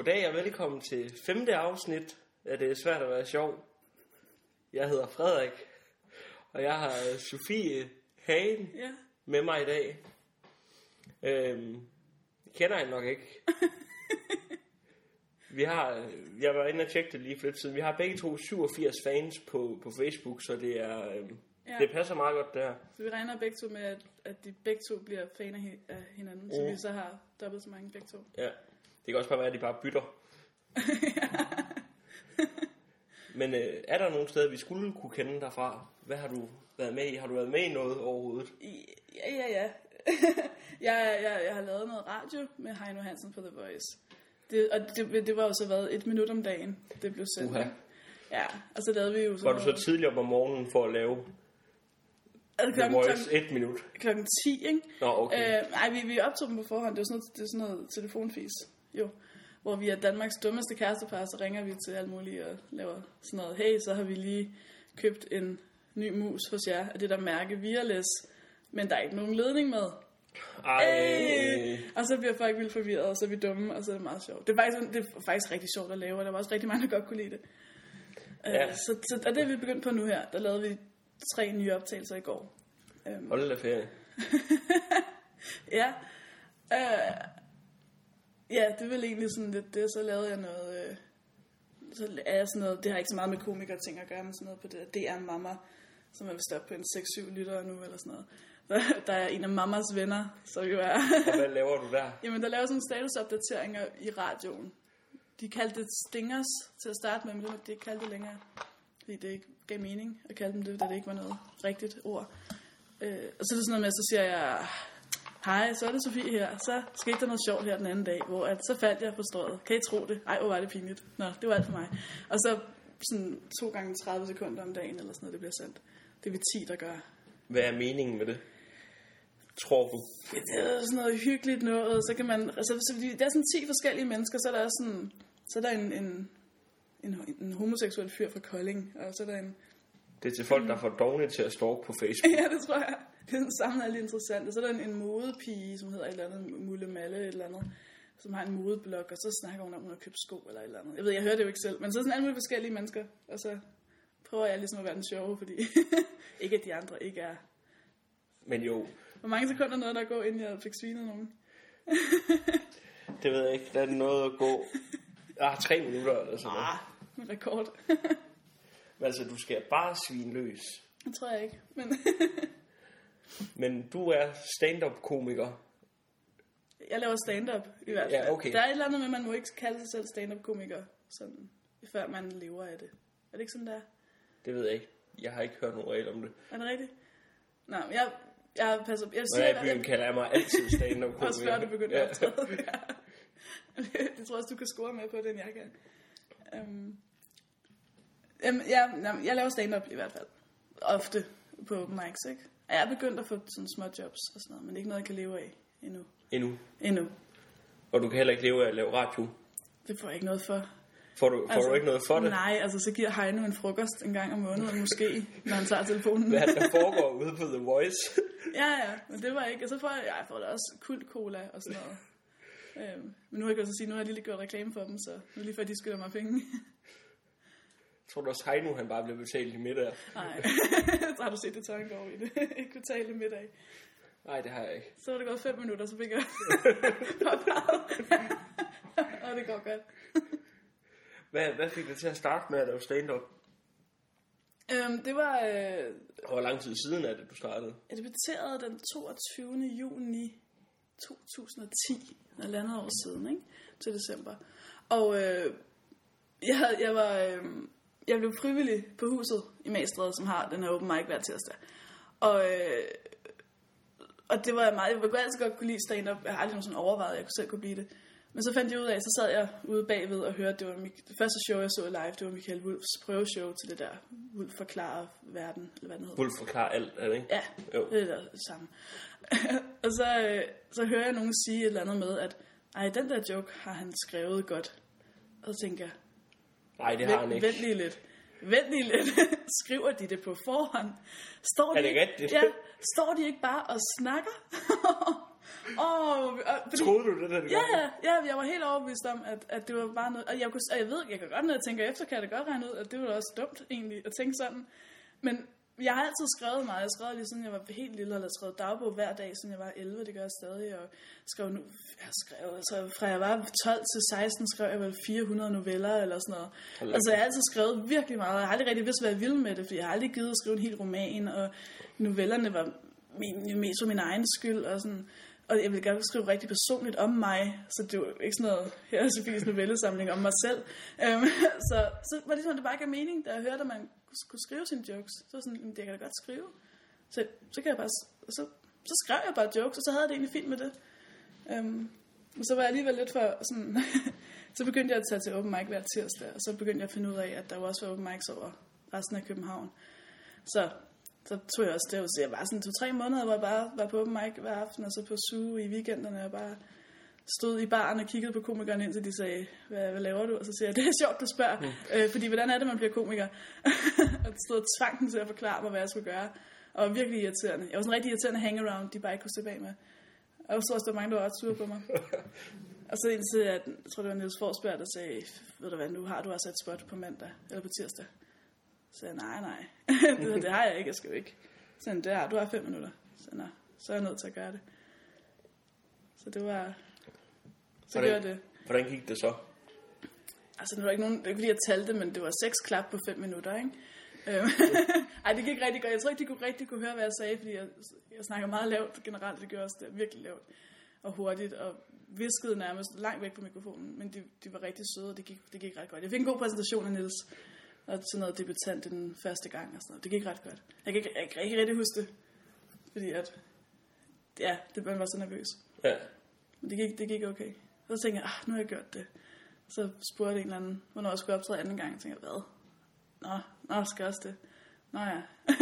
Goddag og velkommen til femte afsnit af Det er svært at være sjov. Jeg hedder Frederik, og jeg har Sofie Hagen Ja. med mig i dag. Øhm, jeg kender hende nok ikke. Vi har, jeg var inde og tjekke det lige for lidt siden. Vi har begge to 87 fans på, på Facebook, så det er, øhm, Ja. det passer meget godt der. Så vi regner begge to med, at, at de begge to bliver fan af, hi- af hinanden, så Mm. vi så har dobbelt så mange begge to. Ja. Det kan også bare være, at de bare bytter. Men øh, er der nogle steder, vi skulle kunne kende dig fra? Hvad har du været med i? Har du været med i noget overhovedet? Ja, ja, ja. jeg, jeg, jeg har lavet noget radio med Heino Hansen på The Voice. Det, og det, det var jo så været et minut om dagen, det blev sendt. Uha. Ja, og så lavede vi jo så Var du så tidligere op om morgenen for at lave altså, The klokken, Voice klokken, et minut? klokken 10, ikke? Nå, okay. Øh, nej, vi, vi optog dem på forhånd. Det jo sådan noget, det er sådan noget telefonfis, jo. Hvor vi er Danmarks dummeste kærestepar, så ringer vi til alle mulige og laver sådan noget. Hey, så har vi lige købt en ny mus hos jer af det der mærke Wireless. Men der er ikke nogen ledning med. Ej. Øh, og så bliver folk vildt forvirret, og så er vi dumme, og så er det meget sjovt. Det er faktisk, det er faktisk rigtig sjovt at lave, og der var også rigtig mange, der godt kunne lide det. Ja. Øh, så, så, og det er vi begyndt på nu her. Der lavede vi tre nye optagelser i går. Øhm, Hold da ferie. Ja. Øh, ja, det er vel egentlig sådan lidt det. Så lavede jeg noget... Øh, så er jeg sådan noget... Det har ikke så meget med komikere ting at gøre, men sådan noget på det der DR Mamma, som er vist op på en 6-7 lyttere nu, eller sådan noget. Der, der er en af mammas venner, som jo er... Og hvad laver du der? Jamen, der laver sådan statusopdateringer i radioen. De kaldte det stingers til at starte med, men det de ikke kaldte det længere. Fordi det ikke gav mening at kalde dem det, da det ikke var noget rigtigt ord. Øh, og så er det sådan noget med, så siger jeg, hej, så er det Sofie her. Så skete der noget sjovt her den anden dag, hvor at, så faldt jeg på strået. Kan I tro det? Ej, hvor var det pinligt. Nå, det var alt for mig. Og så sådan to gange 30 sekunder om dagen, eller sådan noget, det bliver sendt. Det er vi 10, der gør. Hvad er meningen med det? Tror du? Det er sådan noget hyggeligt noget, så kan man, altså, så, der er sådan 10 forskellige mennesker, så er der sådan, så er der en, en, en, en homoseksuel fyr fra Kolding, og så er der en, Det er til folk, der får dogne til at stalke på Facebook. ja, det tror jeg, det er sammen alle interessante, så er der en, en modepige, som hedder et eller andet, Mulle Malle, et eller andet, som har en modeblog, og så snakker hun om, at hun har købt sko eller et eller andet. Jeg ved, jeg hører det jo ikke selv, men så er sådan alle mulige forskellige mennesker, og så prøver jeg ligesom at være den sjove, fordi ikke at de andre ikke er. Men jo, Hvor mange sekunder nåede der at gå, inden jeg fik svinet nogen? det ved jeg ikke. Der er noget at gå. Ah, tre minutter eller sådan noget. Ah, en rekord. Men altså, du skal bare svine løs. Det tror jeg ikke, men Men du er stand-up-komiker. jeg laver stand-up i hvert fald. Ja, okay. Der er et eller andet med, at man må ikke kalde sig selv stand-up-komiker, sådan, før man lever af det. Er det ikke sådan der? Det ved jeg ikke. Jeg har ikke hørt nogen regel om det. Er det rigtigt? Men jeg, jeg passer... Jeg Når siger, jeg er i byen, jeg, kalder jeg mig altid stand-up-komiker. også før du begyndte Ja. at optræde. Ja. det tror jeg også, du kan score med på, den jeg kan. Um, jamen, jeg, jeg laver stand-up i hvert fald. Ofte på mics, ikke? Og jeg er begyndt at få sådan små jobs og sådan noget, men det er ikke noget, jeg kan leve af endnu. Endnu. Endnu. Og du kan heller ikke leve af at lave radio. Det får jeg ikke noget for. Får du, får du ikke noget for det? Altså, Nej, altså så giver Heino en frokost en gang om måneden måske, når han tager telefonen. Hvad er der foregår ude på The Voice? Ja, ja, men det var ikke. Og så får jeg, jeg får da også kult cola og sådan noget. øhm, men nu har jeg også sige, nu har jeg lige gjort reklame for dem, så nu lige før de skylder mig penge. Tror du også, Heino han bare bliver betalt i middag? Nej, så har du set det tanke over i det. ikke kunne tale middag. Nej, det har jeg ikke. Så var det gået fem minutter, så fik jeg Og det går godt. Hvad, hvad fik dig til at starte med at lave stand-up? Øhm, det var, øh, Og hvor lang tid siden er det, du startede? jeg debuterede den 22. juni 2010, halvandet år siden, ikke? til december. Og øh, jeg, havde, jeg var, øh, jeg blev frivillig på huset i Magstræde, som har den her open mic hver tirsdag. Og, øh, og det var jeg meget, jeg kunne altid godt kunne lide stand-up. Jeg har aldrig nogensinde overvejet, at jeg kunne selv kunne blive det. Men så fandt jeg ud af, så sad jeg ude bagved og hørte, det var Mik- det første show, jeg så live, det var Michael Wulfs prøveshow til det der Wulf forklarer verden, eller hvad den hedder. Wolf forklarer alt, er det ikke? Ja, Jo. det er det samme. og så, øh, så hører jeg nogen sige et eller andet med, at ej, den der joke har han skrevet godt. Og så tænker jeg, Nej, det har han ikke. vent lige lidt. Vent lige lidt. Skriver de det på forhånd? Står Er de, det rigtigt? Ja, står de ikke bare og snakker? Åh, og, fordi, Troede du det, da det Ja, ja, ja, jeg var helt overbevist om, at, at det var bare noget... Og jeg, kunne, og jeg ved, jeg kan godt, når jeg tænker efter, kan jeg da godt regne ud, at det var også dumt egentlig at tænke sådan. Men jeg har altid skrevet meget. Jeg har skrevet lige siden jeg var helt lille, og jeg skrevet dagbog hver dag, siden jeg var 11. Det gør jeg stadig. Og skrev nu, jeg har skrevet, altså fra jeg var 12 til 16, skrev jeg vel 400 noveller eller sådan noget. Da Altså jeg har altid skrevet virkelig meget. Jeg har aldrig rigtig vidst, hvad jeg ville med det, fordi jeg har aldrig givet at skrive en hel roman, og novellerne var min, mest for min egen skyld, og sådan... Og jeg ville gerne skrive rigtig personligt om mig, så det var ikke sådan noget, her er Sofies novellesamling om mig selv. Um, så, så var det ligesom, det bare gav mening, da jeg hørte, at man skulle skrive sine jokes. Så var sådan, "Jamen, det kan jeg da godt skrive. Så, så, kan jeg bare, så, så skrev jeg bare jokes, og så havde jeg det egentlig fint med det. Øhm, um, og så var jeg alligevel lidt for sådan... så begyndte jeg at tage til open mic hver tirsdag, og så begyndte jeg at finde ud af, at der var også var open mics over resten af København. Så så tog jeg også og så jeg var sådan to-tre måneder, hvor jeg bare var på open mic hver aften, og så på suge i weekenderne, og bare stod i baren og kiggede på komikerne, indtil de sagde, hvad, hvad laver du? Og så siger jeg, det er sjovt, du spørger, mm. øh, fordi hvordan er det, man bliver komiker? og stod og tvang dem til at forklare mig, hvad jeg skulle gøre. Og virkelig irriterende. Jeg var sådan en rigtig irriterende hangaround, de bare ikke kunne se bag med. Og jeg så også, der var mange, der var ret sure på mig. og så indtil, at, jeg tror, det var Niels Forsberg, der sagde, ved du hvad, nu har du altså et spot på mandag, eller på tirsdag. Så jeg, nej, nej, det, det har jeg ikke, jeg skal jo ikke. Så jeg, det har du har fem minutter. Så, nej, så er jeg nødt til at gøre det. Så det var, så Hvordan- gjorde det. Hvordan gik det så? Altså, det var ikke nogen, det var ikke fordi, jeg talte, men det var seks klap på fem minutter, ikke? Øhm, Ej, det gik rigtig godt. Jeg tror ikke, de kunne rigtig kunne høre, hvad jeg sagde, fordi jeg, jeg snakker meget lavt generelt. Det gør også det virkelig lavt og hurtigt, og viskede nærmest langt væk fra mikrofonen. Men de, de var rigtig søde, og det gik, det gik ret godt. Jeg fik en god præsentation af Niels, og sådan noget debutant den første gang og sådan noget. Det gik ret godt. Jeg kan ikke, jeg kan ikke rigtig huske det, fordi at, ja, det man var så nervøs. Ja. Men det gik, det gik okay. Så tænkte jeg, ah, nu har jeg gjort det. Så spurgte en eller anden, hvornår jeg skulle optræde anden gang. Jeg tænkte, hvad? Nå, nå, skal jeg også det? Nå ja.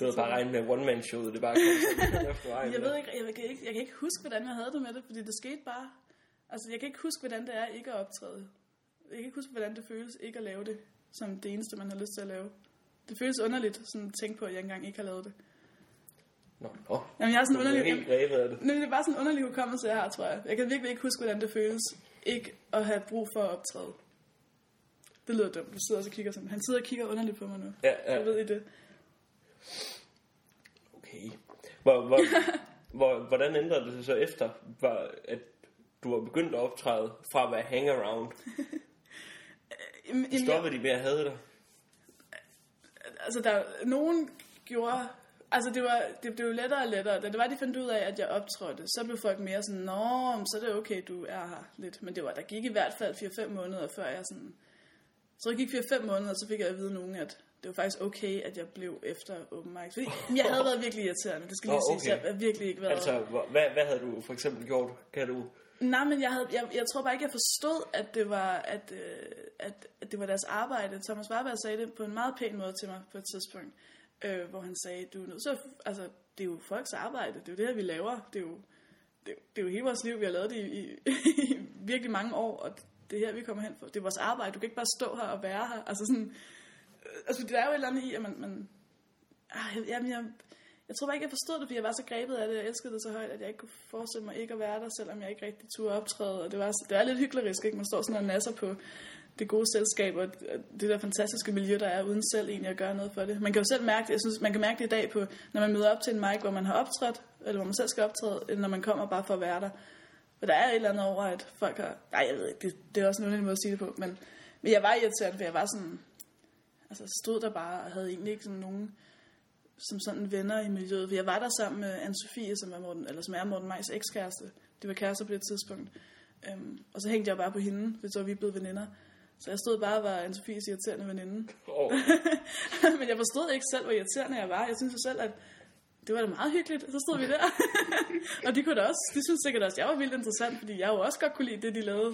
Du havde bare regnet med one-man-showet, det bare kom sådan efter vejen. Jeg ved ikke, jeg kan ikke, jeg kan ikke huske, hvordan jeg havde det med det, fordi det skete bare. Altså, jeg kan ikke huske, hvordan det er ikke at optræde. Jeg kan ikke huske, hvordan det føles ikke at lave det, som det eneste, man har lyst til at lave. Det føles underligt, sådan at tænke på, at jeg engang ikke har lavet det. Nå, nå. Jamen, jeg har sådan er underlig... helt grebet af det. Nej, det er bare sådan en underlig hukommelse, jeg har, tror jeg. Jeg kan virkelig ikke huske, hvordan det føles ikke at have brug for at optræde. Det lyder dumt. Du sidder og så kigger sådan. Han sidder og kigger underligt på mig nu. Ja, Jeg ja. ved I det. Okay. Hvor, hvor, hvor, hvordan ændrede det sig så efter, at du var begyndt at optræde fra at være hangaround? Jamen, jamen, Stoppede de med at have dig? altså, der nogen gjorde... Altså, det, var, det blev lettere og lettere. Da det var, de fandt ud af, at jeg optrådte, så blev folk mere sådan, Nå, så er det okay, du er her lidt. Men det var, der gik i hvert fald 4-5 måneder, før jeg sådan... Så det gik 4-5 måneder, så fik jeg at vide nogen, at det var faktisk okay, at jeg blev efter open mic. Fordi jeg havde været virkelig irriterende, det skal lige siges. okay. Jeg har virkelig ikke været... Altså, hvad, hvad havde du for eksempel gjort? Kan du... Nej, men jeg, havde, jeg, jeg tror bare ikke, jeg forstod, at det var, at, øh, at, at det var deres arbejde. Thomas Warberg sagde det på en meget pæn måde til mig på et tidspunkt, øh, hvor han sagde, du er nødt til at, altså, det er jo folks arbejde, det er jo det her, vi laver. Det er jo, det, det er jo hele vores liv, vi har lavet det i, i, i virkelig mange år, og det er her, vi kommer hen for. Det er vores arbejde, du kan ikke bare stå her og være her. Altså sådan, øh, altså der er jo et eller andet i, at man, man ah, jeg, jamen, jeg, jeg tror bare ikke, jeg forstod det, fordi jeg var så grebet af det. Jeg elskede det så højt, at jeg ikke kunne forestille mig ikke at være der, selvom jeg ikke rigtig turde optræde. Og det var, det er lidt hyklerisk, ikke? Man står sådan og nasser på det gode selskab og det der fantastiske miljø, der er, uden selv egentlig at gøre noget for det. Man kan jo selv mærke det, jeg synes, man kan mærke det i dag, på, når man møder op til en mic, hvor man har optrådt, eller hvor man selv skal optræde, eller når man kommer bare for at være der. Og der er et eller andet over, at folk har... Nej, jeg ved ikke, det, det er også en underlig måde at sige det på, men, men jeg var irriterende, for jeg var sådan... Altså, stod der bare og havde egentlig ikke sådan nogen som sådan venner i miljøet. For jeg var der sammen med anne Sofie, som, var Morten, eller som er Morten Majs ekskæreste. De var kærester på det tidspunkt. Øhm, og så hængte jeg bare på hende, for så var vi blevet veninder. Så jeg stod bare og var Anne-Sophies irriterende veninde. Oh, Men jeg forstod ikke selv, hvor irriterende jeg var. Jeg synes selv, at det var da meget hyggeligt. Så stod vi der. og de kunne da også, de synes sikkert også, at jeg var vildt interessant, fordi jeg jo også godt kunne lide det, de lavede.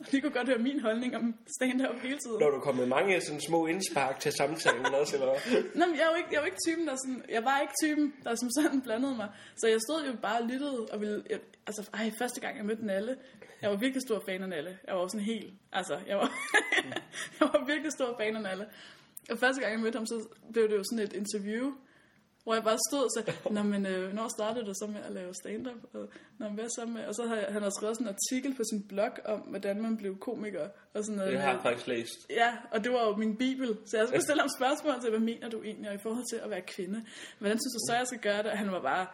Og de kunne godt høre min holdning om stand-up hele tiden. når du kom med mange sådan små indspark til samtalen også, eller? Nå, men jeg er jo ikke, jeg er jo ikke typen, der sådan, jeg var ikke typen, der som sådan blandede mig. Så jeg stod jo bare og lyttede, og ville, jeg, altså, ej, første gang jeg mødte Nalle, jeg var virkelig stor fan af Nalle. Jeg var sådan helt, altså, jeg var, jeg var virkelig stor fan af Nalle. Og første gang jeg mødte ham, så blev det jo sådan et interview, hvor jeg bare stod og sagde, Nå, men øh, når startede du så med at lave stand-up? Og, Nå, hvad så med? Og så har jeg- han har skrevet sådan en artikel på sin blog om, hvordan man blev komiker. Og sådan noget. Det har jeg faktisk læst. Ja, og det var jo min bibel. Så jeg skulle stille ham spørgsmål til, hvad mener du egentlig i forhold til at være kvinde? Hvordan synes du så, jeg skal gøre det? Og han var bare,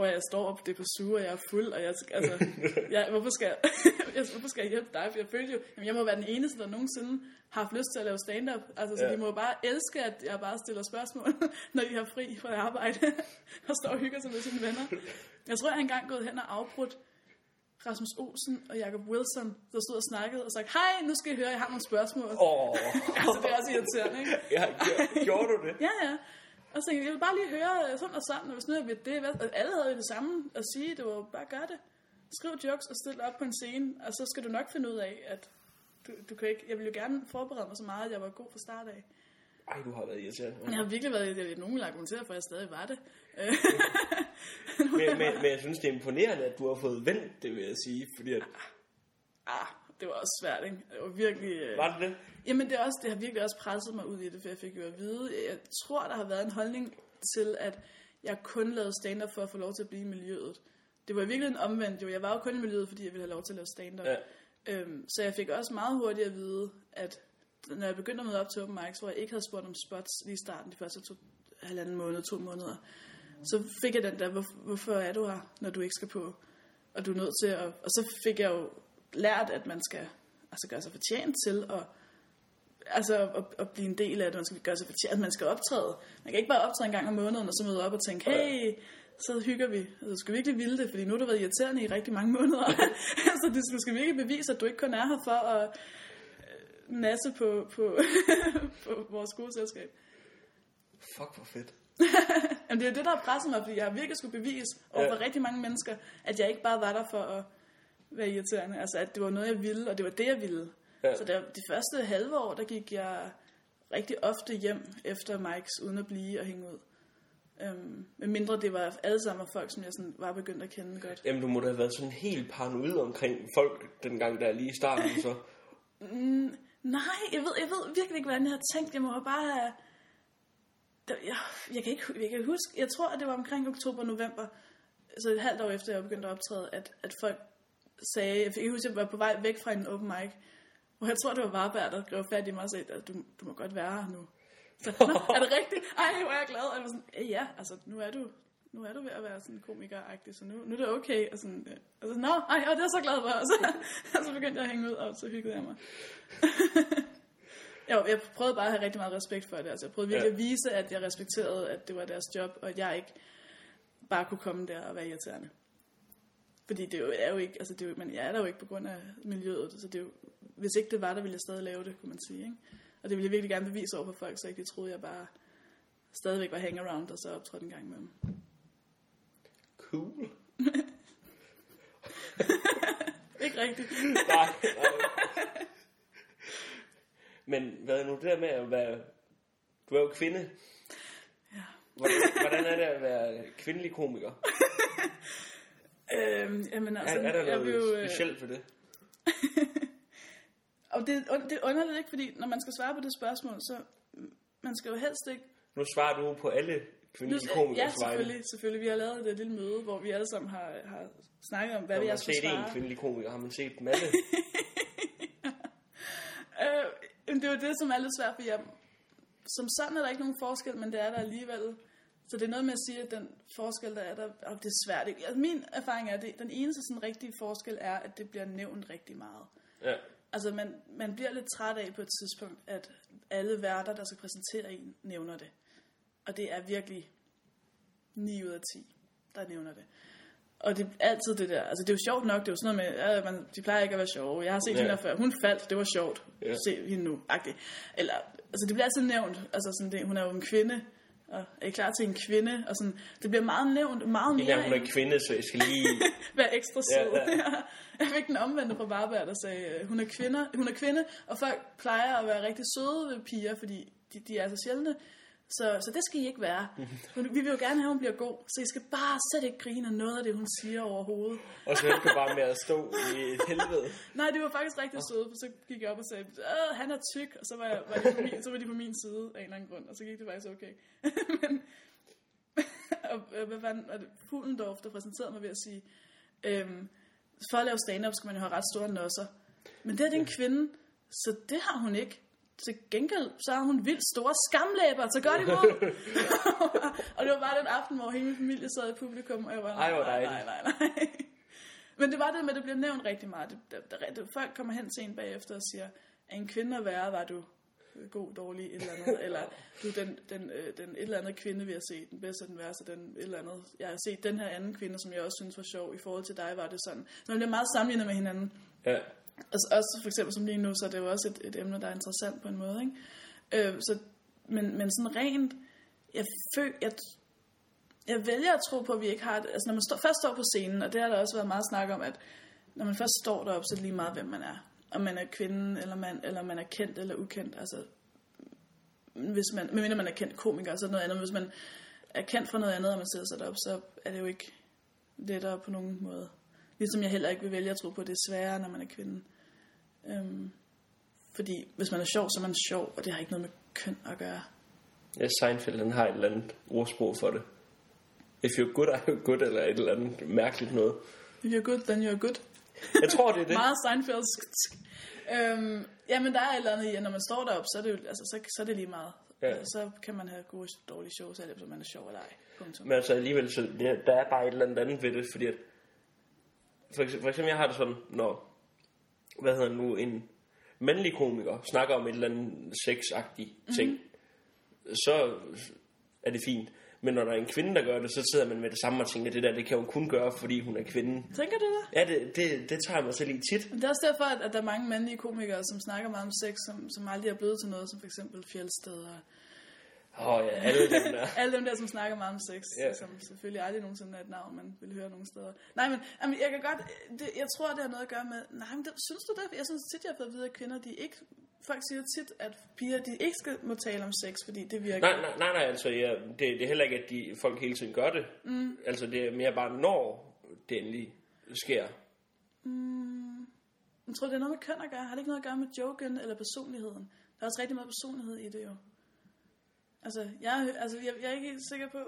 prøv at jeg står op, det er på suge, og jeg er fuld, og jeg, altså, jeg, hvorfor, skal jeg, hvorfor skal jeg hjælpe dig? For jeg følte jo, jamen, jeg må være den eneste, der nogensinde har haft lyst til at lave stand-up. Altså, så Ja. de må bare elske, at jeg bare stiller spørgsmål, når de har fri fra arbejde, og står og hygger sig med sine venner. Jeg tror, jeg har engang gået hen og afbrudt Rasmus Olsen og Jacob Wilson, der stod og snakkede og sagde, hej, nu skal I høre, jeg har nogle spørgsmål. Åh, Altså, det er også irriterende, ikke? ja, gjorde du det? Ja, ja. Og så tænkte jeg, jeg vil bare lige høre øh, sådan og sådan, og hvis nu jeg ved det, og alle havde det samme at sige, det var bare gør det. Skriv jokes og stil op på en scene, og så skal du nok finde ud af, at du, du kan ikke, jeg ville jo gerne forberede mig så meget, at jeg var god fra start af. Ej, du har været irriterende. Jeg har virkelig været, ved, nogen vil argumentere for, at jeg stadig var det. Men, men, men jeg synes, det er imponerende, at du har fået vendt det, vil jeg sige. Fordi at, ah, det var også svært, ikke? Det var virkelig... Øh, var det det? Jamen det, er også, det har virkelig også presset mig ud i det, for jeg fik jo at vide, jeg tror, der har været en holdning til, at jeg kun lavede stand-up for at få lov til at blive i miljøet. Det var virkelig en omvendt jo. Jeg var jo kun i miljøet, fordi jeg ville have lov til at lave stand-up. Ja. Øhm, så jeg fik også meget hurtigt at vide, at når jeg begyndte at møde op til open mics, hvor jeg ikke havde spurgt om spots lige i starten, de første to, halvanden måned, to måneder, så fik jeg den der, hvor, hvorfor er du her, når du ikke skal på? Og du er nødt til at... Og så fik jeg jo lært, at man skal altså gøre sig fortjent til at altså at, at blive en del af det, man skal gøre sig fortjent, at man skal optræde. Man kan ikke bare optræde en gang om måneden, og så møde op og tænke, hey, så hygger vi. Altså, du skal virkelig ville det, fordi nu har du været irriterende i rigtig mange måneder. altså, du skal virkelig bevise, at du ikke kun er her for at nasse på, på, på vores gode selskab. Fuck, hvor fedt. Jamen, det er det, der har presset mig, fordi jeg har virkelig skulle bevise over Ja. rigtig mange mennesker, at jeg ikke bare var der for at være irriterende. Altså, at det var noget, jeg ville, og det var det, jeg ville. Ja. Så der, de første halve år, der gik jeg rigtig ofte hjem efter Mikes, uden at blive og hænge ud. Øhm, med mindre det var alle sammen folk, som jeg sådan var begyndt at kende godt. Jamen, du må da have været sådan helt paranoid omkring folk, dengang der er lige i starten, så. Mm, nej, jeg ved, jeg ved virkelig ikke, hvordan jeg har tænkt. Jeg må bare have... Jeg, jeg, kan ikke, jeg kan huske, jeg tror, at det var omkring oktober-november, så et halvt år efter, jeg begyndte at optræde, at, at folk sagde, jeg kan huske, at jeg var på vej væk fra en open mic, hvor jeg tror, det var Varberg, der greb fat i mig og sagde, at du, du må godt være her nu. Så, er det rigtigt? Ej, hvor er jeg glad. Og jeg var sådan, "Ja, ja, altså, nu er du, nu er du ved at være sådan komiker-agtig, så nu, nu er det okay. Og sådan, øh, og så, nå, ej, og det er så glad for. Og så, og så begyndte jeg at hænge ud, og så hyggede jeg mig. jo, jeg prøvede bare at have rigtig meget respekt for det. Altså, jeg prøvede virkelig Ja. at vise, at jeg respekterede, at det var deres job, og at jeg ikke bare kunne komme der og være irriterende. Fordi det er jo, er jo ikke, altså det er jo, men jeg er der jo ikke på grund af miljøet, så det er jo, hvis ikke det var der, ville jeg stadig lave det, kunne man sige. Ikke? Og det ville jeg virkelig gerne bevise over for folk, så ikke de troede, jeg bare stadigvæk var hangaround og så optrådte en gang med dem. Cool. Ikke rigtigt. Nej, nej. Men hvad er nu det der med at være... Du er jo kvinde. Ja. Hvordan, er det at være kvindelig komiker? Øhm, jamen, Er, altså, er der jeg noget vil jo, øh, specielt for det? Og det, det er underligt ikke, fordi når man skal svare på det spørgsmål, så man skal jo helst ikke... Nu svarer du på alle kvindelige ja, komikers vegne. selvfølgelig, selvfølgelig. Vi har lavet et lille møde, hvor vi alle sammen har, har snakket om, hvad Når vi man jeg har skulle set svare. en kvindelig komiker, har man set dem alle. Øh, men det er jo det, som er lidt svært, for jeg, som sådan er der ikke nogen forskel, men det er der alligevel. Så det er noget med at sige, at den forskel, der er der, og det er svært. ikke? Altså, min erfaring er, at det, den eneste sådan rigtige forskel er, at det bliver nævnt rigtig meget. ja. Altså, man, man bliver lidt træt af på et tidspunkt, at alle værter, der skal præsentere en, nævner det. Og det er virkelig 9 ud af 10, der nævner det. Og det er altid det der, altså det er jo sjovt nok, det er jo sådan noget med, ja, man, de plejer ikke at være sjove. Jeg har set Ja. hende før, hun faldt, det var sjovt. Ja. Se hende nu, agtigt. Eller, altså det bliver altid nævnt, altså sådan det, hun er jo en kvinde, og er I klar til en kvinde? Og sådan, det bliver meget nævnt, meget mere der, hun er kvinde, så jeg skal lige... være ekstra sød. ja. Ja, Jeg fik den omvendte fra Varberg, der sagde, øh, hun er, kvinder, hun er kvinde, og folk plejer at være rigtig søde ved piger, fordi de, de er så sjældne. Så, så det skal I ikke være. Vi vil jo gerne have, at hun bliver god, så I skal bare slet ikke grine af noget af det, hun siger overhovedet. Og så endte bare med at stå i et helvede. Nej, det var faktisk rigtig søde, for så gik jeg op og sagde, Åh, han er tyk, og så var, jeg, var de på min, så var de på min side af en eller anden grund, og så gik det faktisk okay. Men, og øh, hvad fanden, var det Fuglendorf, der præsenterede mig ved at sige, øhm, for at lave stand-up skal man jo have ret store nosser. Men det er det en kvinde, så det har hun ikke. Til gengæld, så har hun vildt store skamlæber, så godt imod. og det var bare den aften, hvor hele min familie sad i publikum, og jeg var, nej, dejligt. nej, nej, nej. Men det var det med, at det bliver nævnt rigtig meget. Det, det, det, det, folk kommer hen til en bagefter og siger, er en kvinde at være, var du god, dårlig, et eller andet, eller du er den, den, øh, den et eller andet kvinde, vi har set, den bedste, den værste, den et eller andet. Jeg har set den her anden kvinde, som jeg også synes var sjov, i forhold til dig var det sådan. Så man bliver meget sammenlignet med hinanden. Ja. Altså, også for eksempel som lige nu, så er det jo også et, et emne, der er interessant på en måde. Ikke? Øh, så, men, men sådan rent, jeg, føl, jeg, jeg vælger at tro på, at vi ikke har det. Altså når man står, først står på scenen, og det har der også været meget snak om, at når man først står deroppe, så er det lige meget, hvem man er. Om man er kvinde, eller mand, eller man er kendt eller ukendt. Altså, hvis man, medmindre man er kendt komiker, så er det noget andet. Hvis man er kendt for noget andet, og man sætter sig derop, så er det jo ikke lettere på nogen måde. Ligesom jeg heller ikke vil vælge at tro på, at det er sværere, når man er kvinde. Øhm, fordi hvis man er sjov, så er man sjov, og det har ikke noget med køn at gøre. Ja, Seinfeld han har et eller andet ordsprog for det. If you're good, are you good, eller et eller andet mærkeligt noget. If you're good, then you're good. Jeg tror, det er det. Meget Seinfeldsk. Øhm, jamen, der er et eller andet i, at når man står deroppe, så er det, jo, altså, så, så er det lige meget. Ja. Ja. Så kan man have gode dårlige shows, eller så man er sjov eller ej. Punktum. Men altså alligevel, så ja, der er bare et eller andet andet ved det, fordi at, for eksempel, for eksempel jeg har det sådan, når, hvad hedder nu, en mandlig komiker snakker om et eller andet sexagtigt ting, mm-hmm. så er det fint. Men når der er en kvinde, der gør det, så sidder man med det samme og tænker, det der, det kan hun kun gøre, fordi hun er kvinde. Tænker du det? Ja, det, det, det tager mig selv i tit. Men det er også derfor, at, at der er mange mandlige komikere, som snakker meget om sex, som, som aldrig er blevet til noget, som for eksempel Fjeldsted og Åh oh, ja, alle dem der. alle dem der, som snakker meget om sex, ja. som selvfølgelig aldrig nogensinde er et navn, man vil høre nogen steder. Nej, men jamen, jeg kan godt, det, jeg tror, det har noget at gøre med, nej, men det, synes du det? Jeg synes tit, jeg har fået at vide, at kvinder, de ikke, folk siger tit, at piger, de ikke skal må tale om sex, fordi det virker. Nej, nej, nej, nej altså, ja, det, det er heller ikke, at de, folk hele tiden gør det. Mm. Altså, det er mere bare, når det endelig sker. Jeg tror, det er noget med køn at gøre. Har det ikke noget at gøre med joken eller personligheden? Der er også rigtig meget personlighed i det jo. Altså, jeg, altså, jeg, jeg er ikke helt sikker på...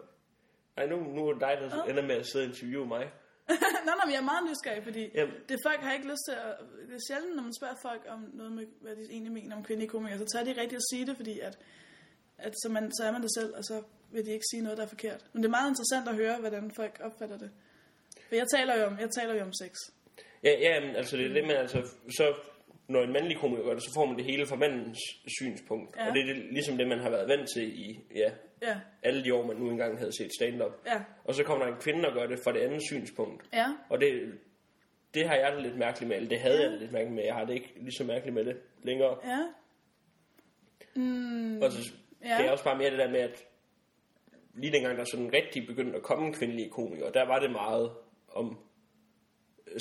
Nej, nu, nu er det dig, der ender med at sidde og interviewe mig. nej, nej, men jeg er meget nysgerrig, fordi Jamen. det folk har ikke lyst til at... Det er sjældent, når man spørger folk om noget med, hvad de egentlig mener om kvindelige komikere, så tager de rigtigt at sige det, fordi at, at så, man, så er man det selv, og så vil de ikke sige noget, der er forkert. Men det er meget interessant at høre, hvordan folk opfatter det. For jeg taler jo om, jeg taler jo om sex. Ja, ja, men altså, det er det med, altså, så når en mandlig komiker gør det, så får man det hele fra mandens synspunkt. Ja. Og det er det, ligesom det, man har været vant til i ja, Ja, alle de år, man nu engang havde set stand-up. ja, Og så kommer der en kvinde og gør det fra det andet synspunkt. ja. Og det, det har jeg det lidt mærkeligt med, eller det havde jeg det lidt mærkeligt med. Jeg har det ikke lige så mærkeligt med det længere. Ja. Mm, Og så, Ja. det er også bare mere det der med, at lige dengang der sådan rigtig begyndte at komme kvindelige komikere, der var det meget om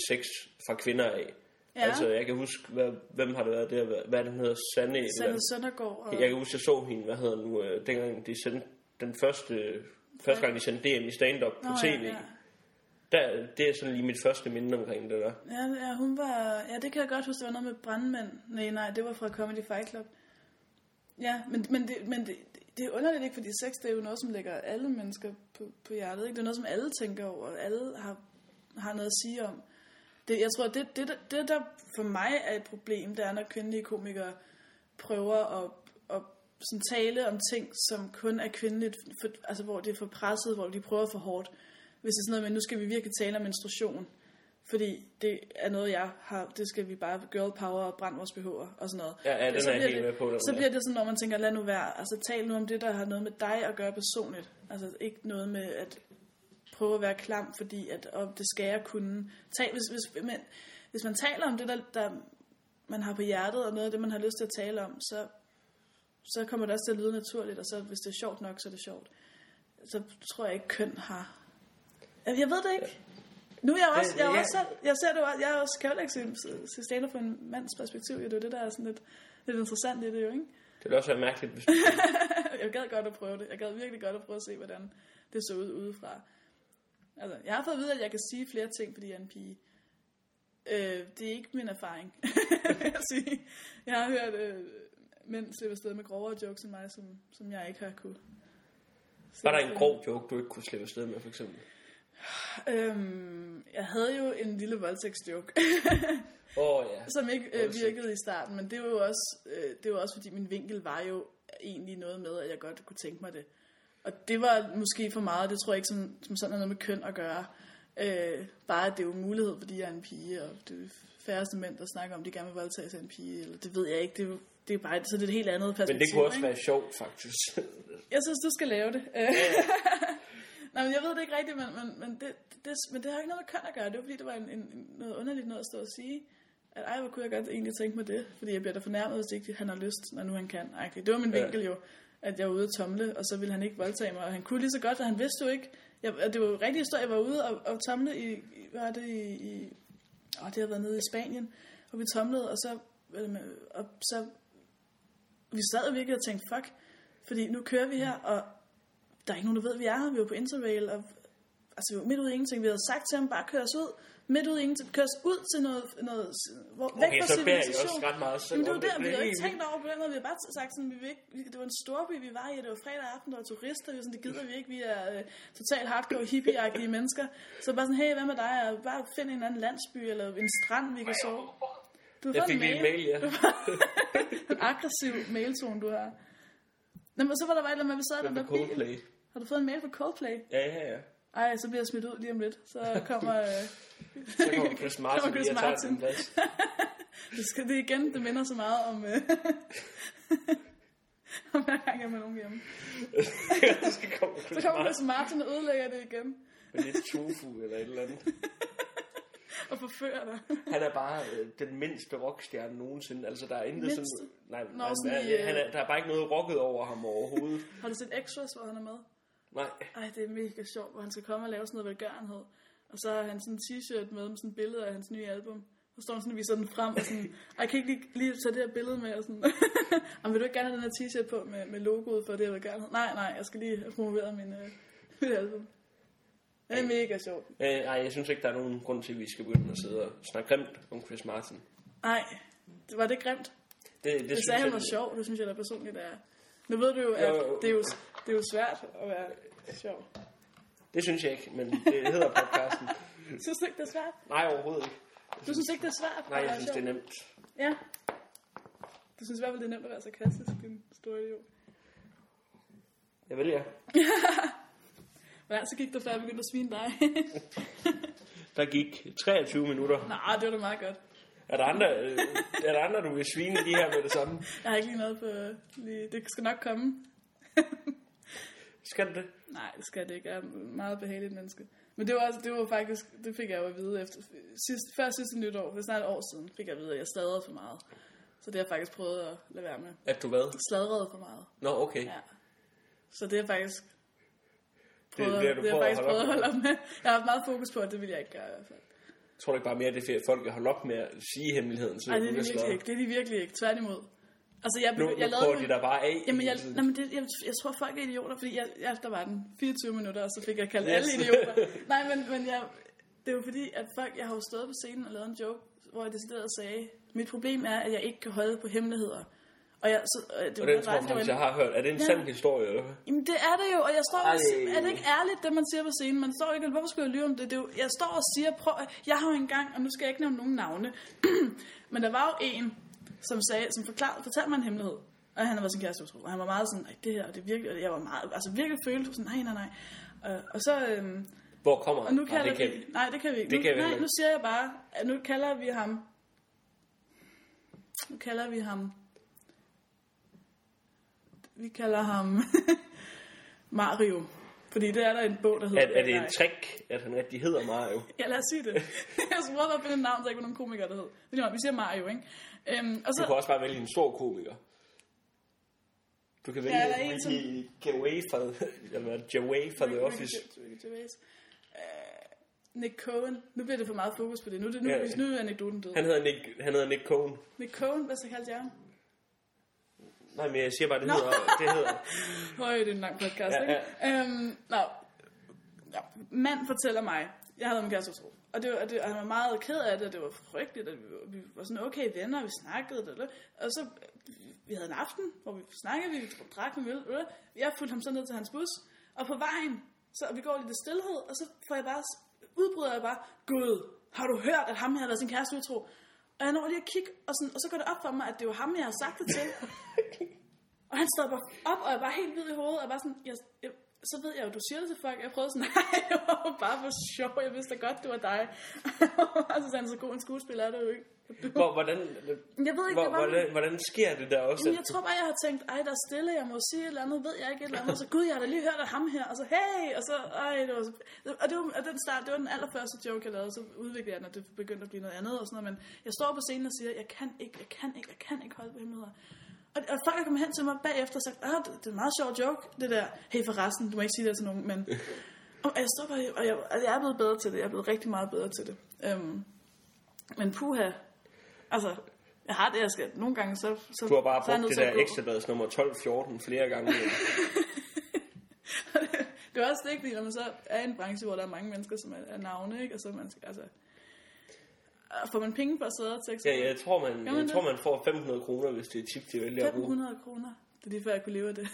sex fra kvinder af. Ja. Altså, jeg kan huske, hvad, hvem har det været der, hvad, hvad den hedder, Sanne, eller, Sanne Søndergaard. Og, jeg kan huske, jeg så hende, hvad hedder nu, øh, dengang de sendte den første, første gang de sendte DM i stand-up på Nå, tv. Ja, ja. Der, det er sådan lige mit første minde omkring det der. Ja, ja, hun var... Ja, det kan jeg godt huske, det var noget med brandmænd. Nej, nej, det var fra Comedy Fight Club. Ja, men, men, det, men det, det er underligt ikke, fordi sex det er jo noget, som lægger alle mennesker på, på hjertet. Ikke? Det er noget, som alle tænker over, og alle har, har noget at sige om. Det, jeg tror, det, det, det, der for mig er et problem, det er, når kvindelige komikere prøver at, at sådan tale om ting, som kun er kvindeligt, for, altså hvor det er for presset, hvor de prøver for hårdt. Hvis det er sådan noget med, nu skal vi virkelig tale om menstruation, fordi det er noget, jeg har, det skal vi bare girl power og brænde vores BH'er og sådan noget. Ja, ja den Så er helt det- med på. Den Så bliver det sådan, når man tænker, lad nu være, altså tal nu om det, der har noget med dig at gøre personligt. Altså ikke noget med at prøve at være klam, fordi at, og det skal jeg kunne. Tal, hvis, hvis, men, hvis man taler om det, der, der man har på hjertet, og noget af det, man har lyst til at tale om, så, så kommer det også til at lyde naturligt, og så hvis det er sjovt nok, så er det sjovt. Så tror jeg ikke, køn har... Jeg ved det ikke. Nu er jeg også, jeg er også selv, jeg ser det jo, jeg er også, kan jo ikke se, stand fra en mands perspektiv, jo. det er det, der er sådan lidt, lidt interessant i det jo, ikke? Det ville også være mærkeligt, hvis jeg gad godt at prøve det. Jeg gad virkelig godt at prøve at se, hvordan det så ud udefra. Altså, jeg har fået at vide, at jeg kan sige flere ting, fordi jeg er en pige. Øh, det er ikke min erfaring, vil jeg sige. Jeg har hørt øh, mænd slippe afsted med grovere jokes end mig, som, som jeg ikke har kunne. Var der en grov joke, du ikke kunne slippe afsted med, for eksempel? Øhm, jeg havde jo en lille voldtægtsjoke, oh, ja. som ikke øh, virkede i starten, men det var jo også, øh, det var også fordi min vinkel var jo egentlig noget med, at jeg godt kunne tænke mig det. Og det var måske for meget, det tror jeg ikke som, som sådan har noget med køn at gøre. Øh, bare at det er jo en mulighed, fordi jeg er en pige, og det er færreste mænd, der snakker om, de gerne vil voldtage sig af en pige, eller det ved jeg ikke, det er jo det er bare, så det er et helt andet perspektiv. Men det kunne også ikke? være sjovt, faktisk. Jeg synes, du skal lave det. Nej, men jeg ved det ikke rigtigt, men, men, men, det, det, men det har ikke noget med køn at gøre. Det var fordi, det var en, en, en- noget underligt noget at stå og sige. At ej, hvor kunne jeg godt egentlig tænke mig det. Fordi jeg bliver da fornærmet, hvis ikke han har lyst, når nu han kan. Ej, det var min Ja. vinkel jo, at jeg var ude at tomle, og så ville han ikke voldtage mig. Og han kunne lige så godt, og han vidste jo ikke. Jeg, det var jo rigtig historie, jeg var ude og, og tomle i, i, hvad var det i, i åh, det har været nede i Spanien, og vi tomlede, og så, øh, og så vi sad jo virkelig og tænkte, fuck, fordi nu kører vi her, og der er ikke nogen, der ved, vi er her. Vi var på Interrail, og altså, vi var midt ude i ingenting. Vi havde sagt til ham, bare kør os ud. Midt ude i ingenting. Kør os ud til noget, noget hvor, væk Okay, fra så bærer I også ret meget selv Jamen, det var der, vi er havde ikke tænkt over på den måde. Vi havde bare sagt sådan, vi ikke, vi, det var en storby, vi var i, det var fredag aften, der var turister, vi var sådan, det gider vi ikke, vi er øh, totalt hardcore hippie mennesker. Så bare sådan, hey, hvad med dig? Og bare find en anden landsby, eller en strand, vi kan sove. Du Jeg fik lige en mail, ja. en aggressiv mailtone, du har. Nå, men så var der bare et eller andet vi sad i den der bil. Har du fået en mail fra Coldplay? Ja, ja, ja. Ej, så bliver jeg smidt ud lige om lidt. Så kommer... Øh, Så kommer Chris Martin, Kommer Chris lige tager Martin. din plads. det, skal, det igen, det minder så meget om... Øh, om hver gang jeg er med nogen hjemme. så skal komme Så Chris kommer Chris Martin og ødelægger det igen. med lidt tofu eller et eller andet. Og forfører dig. Han er bare øh, den mindste rockstjerne nogensinde. Altså, der er intet Mindste? sådan... Nej, Nå, han, sådan er, øh, han er, der er bare ikke noget rocket over ham overhovedet. Har du set Extras, hvor han er med? Nej. Ej, det er mega sjovt, hvor han skal komme og lave sådan noget velgørenhed. Og så har han sådan en t-shirt med, med sådan et billede af hans nye album. Så står han sådan og viser den frem, og sådan, "Ej, jeg kan ikke lige, lige tage det her billede med, og sådan, vil du ikke gerne have den her t-shirt på med, med logoet for det her velgørenhed? Nej, nej, jeg skal lige have promoveret min, øh, mit album. Det er mega sjovt. Øh, nej, jeg synes ikke, der er nogen grund til, at vi skal begynde at sidde og snakke grimt om Chris Martin. Nej, var det grimt. Det, det, Det sagde han jeg, var sjov, det synes jeg da personligt er. Nu ved du jo, at Jo, det er jo, det er jo svært at være sjov. Det synes jeg ikke, men det hedder podcasten. Synes du ikke, det er svært? Nej, overhovedet ikke. Du synes ikke, det er svært? Nej, jeg synes, det er sjov? nemt. Ja. Du synes i hvert fald, det er nemt at være sarkastisk, din store idiot. Jeg vælger. Hvordan så gik det, før jeg begyndte at svine dig? Der gik 23 minutter. Nej, det var da meget godt. Er der andre, øh, er der andre du vil svine lige her med det samme? Jeg har ikke lige noget på... Lige, det skal nok komme. Skal det? Nej, det skal det ikke. Jeg er et meget behageligt menneske. Men det var, også, det var faktisk... Det fik jeg jo at vide efter... Sidst, før sidste nytår, det er snart et år siden, fik jeg at vide, at jeg sladrede for meget. Så det har jeg faktisk prøvet at lade være med. At du hvad? Sladrede for meget. Nå, okay. Ja. Så det har faktisk Det, prøvet, det, er du det har prøvet at faktisk prøvet at holde op med. Jeg har haft meget fokus på, at det vil jeg ikke gøre i hvert fald. Jeg tror ikke bare mere, det er at folk har holdt op med at sige hemmeligheden. Så Nej, det er du de virkelig ikke. Det er de virkelig ikke. Tværtimod. Altså, jeg, Nu, jeg nu prøver jo- de der bare af. Jamen, jeg, nej, men det, jeg, jeg tror, folk er idioter, fordi jeg, jeg, der var den 24 minutter, og så fik jeg kaldt yes. alle idioter. nej, men, men jeg, det er jo fordi, at folk, jeg har jo stået på scenen og lavet en joke, hvor jeg decideret sagde, mit problem er, at jeg ikke kan holde på hemmeligheder. Og jeg, så, øh, det Og den tror jeg jeg har hørt. Er det en Ja. sand historie, eller hvad? Jamen det er det jo, og jeg står og, Ej. er det ikke ærligt, det man siger på scenen? Man står ikke, hvorfor skulle jeg lyve om det? det er jo, jeg står og siger, prøv, jeg har jo engang, og nu skal jeg ikke nævne nogen navne, men der var jo en, som sagde, som forklarede, fortalte mig en hemmelighed. Og han var sin kæreste, og han var meget sådan, "Ej, det her, det virkelig, og jeg var meget, altså virkelig følte sådan, nej, nej, nej. Øh, og så, øhm, Hvor kommer og nu Nej, kalder det kan vi, nej, det kan vi ikke. Det nu, kan vi nej, nu siger jeg bare, at nu kalder vi ham, nu kalder vi ham, vi kalder ham Mario. Fordi det er der en bog, der hedder... Er, er det en trick, at han rigtig hedder Mario? Ja, lad os sige det. jeg skulle prøve at finde et navn, så ikke var nogen komiker, der hed. Meget, vi siger Mario, ikke? Øhm, og så, Du kan også bare vælge en stor komiker. Du kan vælge Ja, en, som- Gervais fra, eller Gervais fra The Office. Øh, Nick Cohen. Nu bliver det for meget fokus på det. Nu, er det, nu, Ja. ja. nu er anekdoten død. Han hedder Nick, han hedder Nick Cohn. Nick Cohen, hvad så kaldte jeg ham? Nej, men jeg siger bare, det Nå. hedder... Det hedder Høj, det er en lang podcast, Ja, ikke? Øhm, nå. Ja. Mand fortæller mig, jeg havde min kæreste utro. Og, det var, og, det, og han var meget ked af det, og det var frygteligt, og vi, var- vi var sådan okay venner, og vi snakkede, det, og så vi havde en aften, hvor vi snakkede, vi drak en øl, jeg fulgte ham så ned til hans bus, Og på vejen, så vi går lidt i stillhed, og så får jeg bare, udbryder jeg bare, Gud, har du hørt, at ham har været sin kæreste utro? Og jeg når lige at kigge, og, sådan, og så går det op for mig, at det var ham, jeg har sagt det til. og han stopper op, og jeg er bare helt hvid i hovedet, og bare sådan, jeg, jeg, så ved jeg jo, du siger det til folk. Jeg prøvede sådan, nej, det var jo bare for sjov. Jeg vidste da godt, det var dig. altså, så han så god en skuespiller er det jo ikke. Hvor, hvordan, Jeg ved ikke, hvor, var... hvordan, hvordan sker det der også? Jamen, jeg tror bare, jeg har tænkt, ej, der er stille, jeg må sige et eller andet, ved jeg ikke et eller andet. Og så, gud, jeg har da lige hørt af ham her, og så, hey, og så, ej, det var så... Og det var, og den start, det var den allerførste joke, jeg lavede, så udviklede jeg, når det begyndte at blive noget andet og sådan noget. Men jeg står på scenen og siger, jeg kan ikke, jeg kan ikke, jeg kan ikke holde på hemmeligheder. Og, og folk er kommet hen til mig bagefter og sagt, ah, det, det er en meget sjov joke, det der. Hey, forresten, du må ikke sige det til nogen, men... Og jeg står bare, og jeg, altså, jeg er blevet bedre til det. Jeg er blevet rigtig meget bedre til det. Øhm, men puha, altså, jeg har det, jeg skal. Nogle gange, så... så Du har bare brugt det der ekstrabladets nummer 12-14 flere gange. det er også det, fordi når man så er i en branche, hvor der er mange mennesker, som er, er navne, ikke? Og så man skal, altså... Får man penge for at sidde og tekste? ja, jeg tror, man, man jeg det? tror, man får 500 kroner, hvis det er tip, de vælger at bruge. 500 kroner. Det er lige før, jeg kunne leve af det.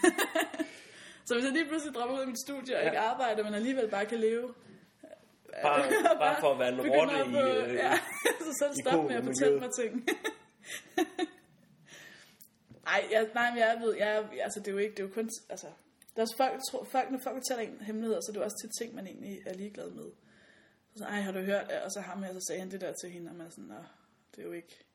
så hvis jeg lige pludselig dropper ud af mit studie og ikke arbejder, men alligevel bare kan leve... Bare, bare for at være at i... Øh, ja, så så stop med at fortælle mig ting. Ej, jeg, nej, jeg ved, jeg, altså det er jo ikke, det er jo kun, altså, der er også folk, tror, folk, når folk fortæller en hemmeligheder, så er det jo også til ting, man egentlig er ligeglad med. Så, ej, har du hørt, og så ham her, så sagde han det der til hende, og man er sådan, nå, det er jo ikke,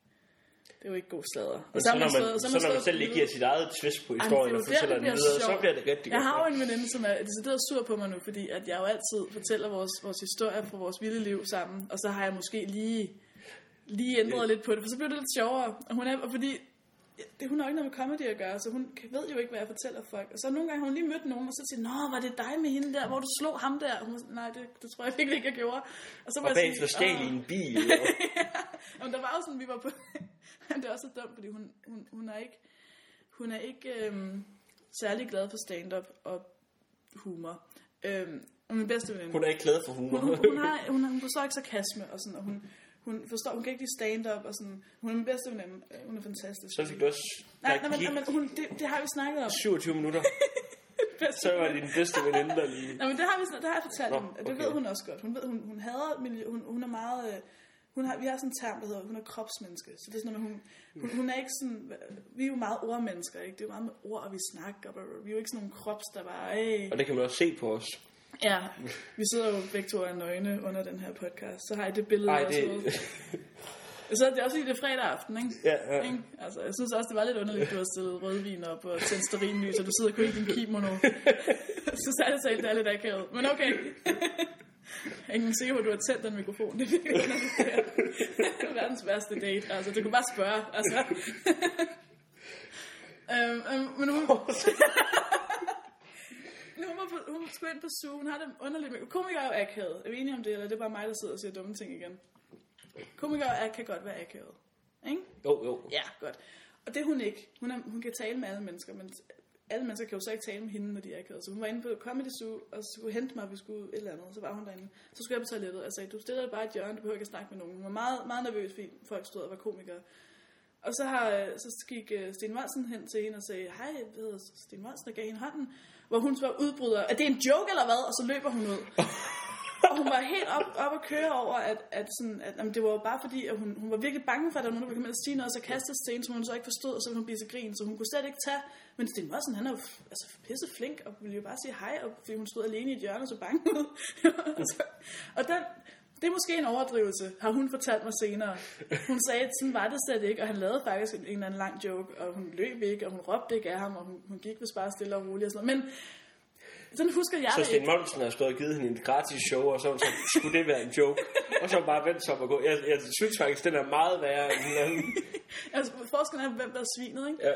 det er jo ikke god sladder. Og så, når stået- man, så så, har når man stået selv lige giver sit eget twist på historien det og er fortæller det den bliver videre, så bliver det rigtig Jeg godt. har jo en veninde, som er decideret sur på mig nu, fordi at jeg jo altid fortæller vores, vores historie fra vores vilde liv sammen, og så har jeg måske lige, lige ændret lidt på det, for så blev det lidt sjovere. Og, hun er, og fordi det, hun har jo ikke noget med comedy at gøre, så hun ved jo ikke, hvad jeg fortæller folk. Og så nogle gange har hun lige mødt nogen, og så siger Nå, var det dig med hende der, hvor du slog ham der? Og hun sådan, nej, det, det tror jeg virkelig ikke, jeg gjorde. Og så var Og jeg sådan, i en bil. Jamen, der var jo sådan, vi var på... det er også så dumt, fordi hun, hun, hun er ikke, hun er ikke øhm, særlig glad for stand-up og humor. Øhm, hun er min bedste veninde. Hun er ikke glad for humor. Hun, hun, hun, har, hun, hun forstår ikke sarkasme og sådan, og hun, hun forstår, hun kan ikke lide stand-up og sådan. Hun er min bedste veninde. Øh, Hun er fantastisk. Så fik du også... Nej, nej, men, men hun, det, det, har vi snakket om. 27 minutter, så var det din bedste veninde, der lige... Nej, men det har, vi, det har jeg fortalt Nå, hende. Det okay. ved hun også godt. Hun, ved, hun, hun hader miljø, hun, hun er meget... Øh, hun har, vi har sådan en term, der hedder, hun er kropsmenneske. Så det er sådan noget, hun, hun, hun er ikke sådan... Vi er jo meget ordmennesker, ikke? Det er jo meget med ord, og vi snakker. Og vi er jo ikke sådan nogle krops, der bare... Øh. Og det kan man også se på os. Ja, vi sidder jo begge to og nøgne under den her podcast. Så har I det billede Ej, også. det... med. Så det er også fordi, det er fredag aften, ikke? Ja, ja. Ikke? Altså, jeg synes også, det var lidt underligt, at du har stillet rødvin op og tændt stearinlys, og du sidder kun i din kimono. så særligt talt, det er lidt akavet. Men okay. Jeg sikker på, at du har tændt den mikrofon. Det er er verdens værste date. Altså, du kunne bare spørge. Altså. øhm, øhm, men nu hun, var på, hun skulle ind på Zoom. Hun har det underligt med... Komikere er jo akavet. Er vi enige om det, eller er det bare mig, der sidder og siger dumme ting igen? Komikere er, kan godt være akavet. Ikke? Jo, jo. Ja, godt. Og det er hun ikke. Hun, er, hun kan tale med alle mennesker, men alle mennesker kan jo så ikke tale med hende, når de er akavet. Så hun var inde på Comedy Zoo, og skulle hente mig, vi skulle et eller andet. Så var hun derinde. Så skulle jeg på toilettet, og jeg sagde, du stiller dig bare et hjørne, du behøver ikke at snakke med nogen. Hun var meget, meget nervøs, fordi folk stod og var komikere. Og så, har, så gik øh, Sten Monsen hen til hende og sagde, hej, jeg hedder Sten Monsen, og gav hende hånden. Hvor hun så udbryder, er det en joke eller hvad? Og så løber hun ud. og hun var helt op, op at køre over, at, at, sådan, at jamen, det var jo bare fordi, at hun, hun var virkelig bange for, at der var nogen, der ville komme ind og sige noget, og så kaste sten, som hun så ikke forstod, og så ville hun blive til grin, så hun kunne slet ikke tage. Men Sten Monsen, han er jo altså, pisse flink, og ville jo bare sige hej, og fordi hun stod alene i et hjørne og så bange ud. altså, og den, det er måske en overdrivelse, har hun fortalt mig senere. Hun sagde, at sådan var det slet ikke, og han lavede faktisk en eller anden lang joke, og hun løb ikke, og hun råbte ikke af ham, og hun, hun gik vist bare stille og roligt og sådan noget. Men sådan husker jeg Så det Sten ikke. Monsen har stået og givet hende et gratis show, og så sagt, skulle det være en joke? Og så bare vendt sig op og gå. Jeg, jeg synes faktisk, den er meget værre end den anden. Altså, forskellen er, hvem der er svinet, ikke? Ja.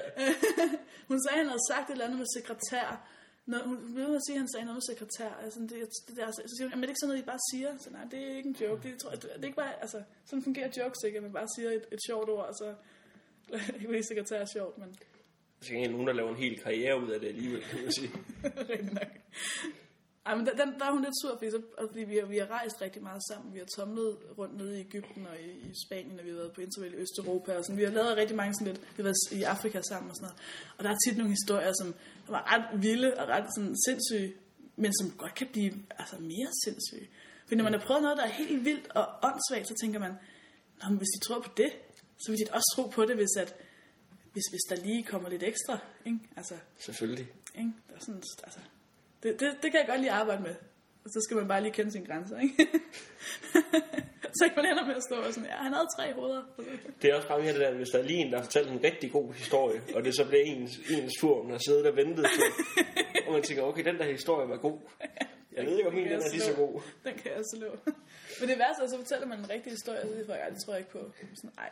hun sagde, at han havde sagt et eller andet med sekretær. Når, hun blev at sige, at han sagde noget med sekretær. Altså, det, det der, så siger hun, jamen, det er ikke sådan noget, I bare siger. Så nej, det er ikke en joke. Det, tror jeg, det er ikke bare, altså, sådan fungerer jokes ikke, at man bare siger et, et sjovt ord, og så... Ikke, sekretær er sjovt, men Så kan nogen, der laver en hel karriere ud af det alligevel, kan man sige. rigtig nok. Ej, men der, der er hun lidt sur, fordi, så, altså, fordi vi, har, vi har rejst rigtig meget sammen. Vi har tomlet rundt nede i Ægypten og i, i Spanien, og vi har været på interval i Østeuropa. Og sådan. Vi har lavet rigtig mange sådan lidt, vi har været i Afrika sammen og sådan noget. Og der er tit nogle historier, som var ret vilde og ret sådan sindssyge. men som godt kan blive altså, mere sindssyge. For når man har prøvet noget, der er helt vildt og åndssvagt, så tænker man, Nå, men hvis de tror på det, så vil de også tro på det, hvis, at, hvis, hvis der lige kommer lidt ekstra. Ikke? Altså, Selvfølgelig. ikke? Der er sådan, altså, det, det, det kan jeg godt lige arbejde med. Og så skal man bare lige kende sine grænser, ikke? så kan man ender med at stå og sådan, ja, han havde tre hoveder. Det er også bare mere det der, hvis der er lige en, der fortalt en rigtig god historie, og det så bliver ens, ens tur, man har siddet og ventet til, og man tænker, okay, den der historie var god. Jeg ved ikke, om min den er lige så god. Den kan jeg slå. Men det værste er, så fortæller man en rigtig historie, og så det folk, "Ej, det tror jeg ikke på. Sådan, ej,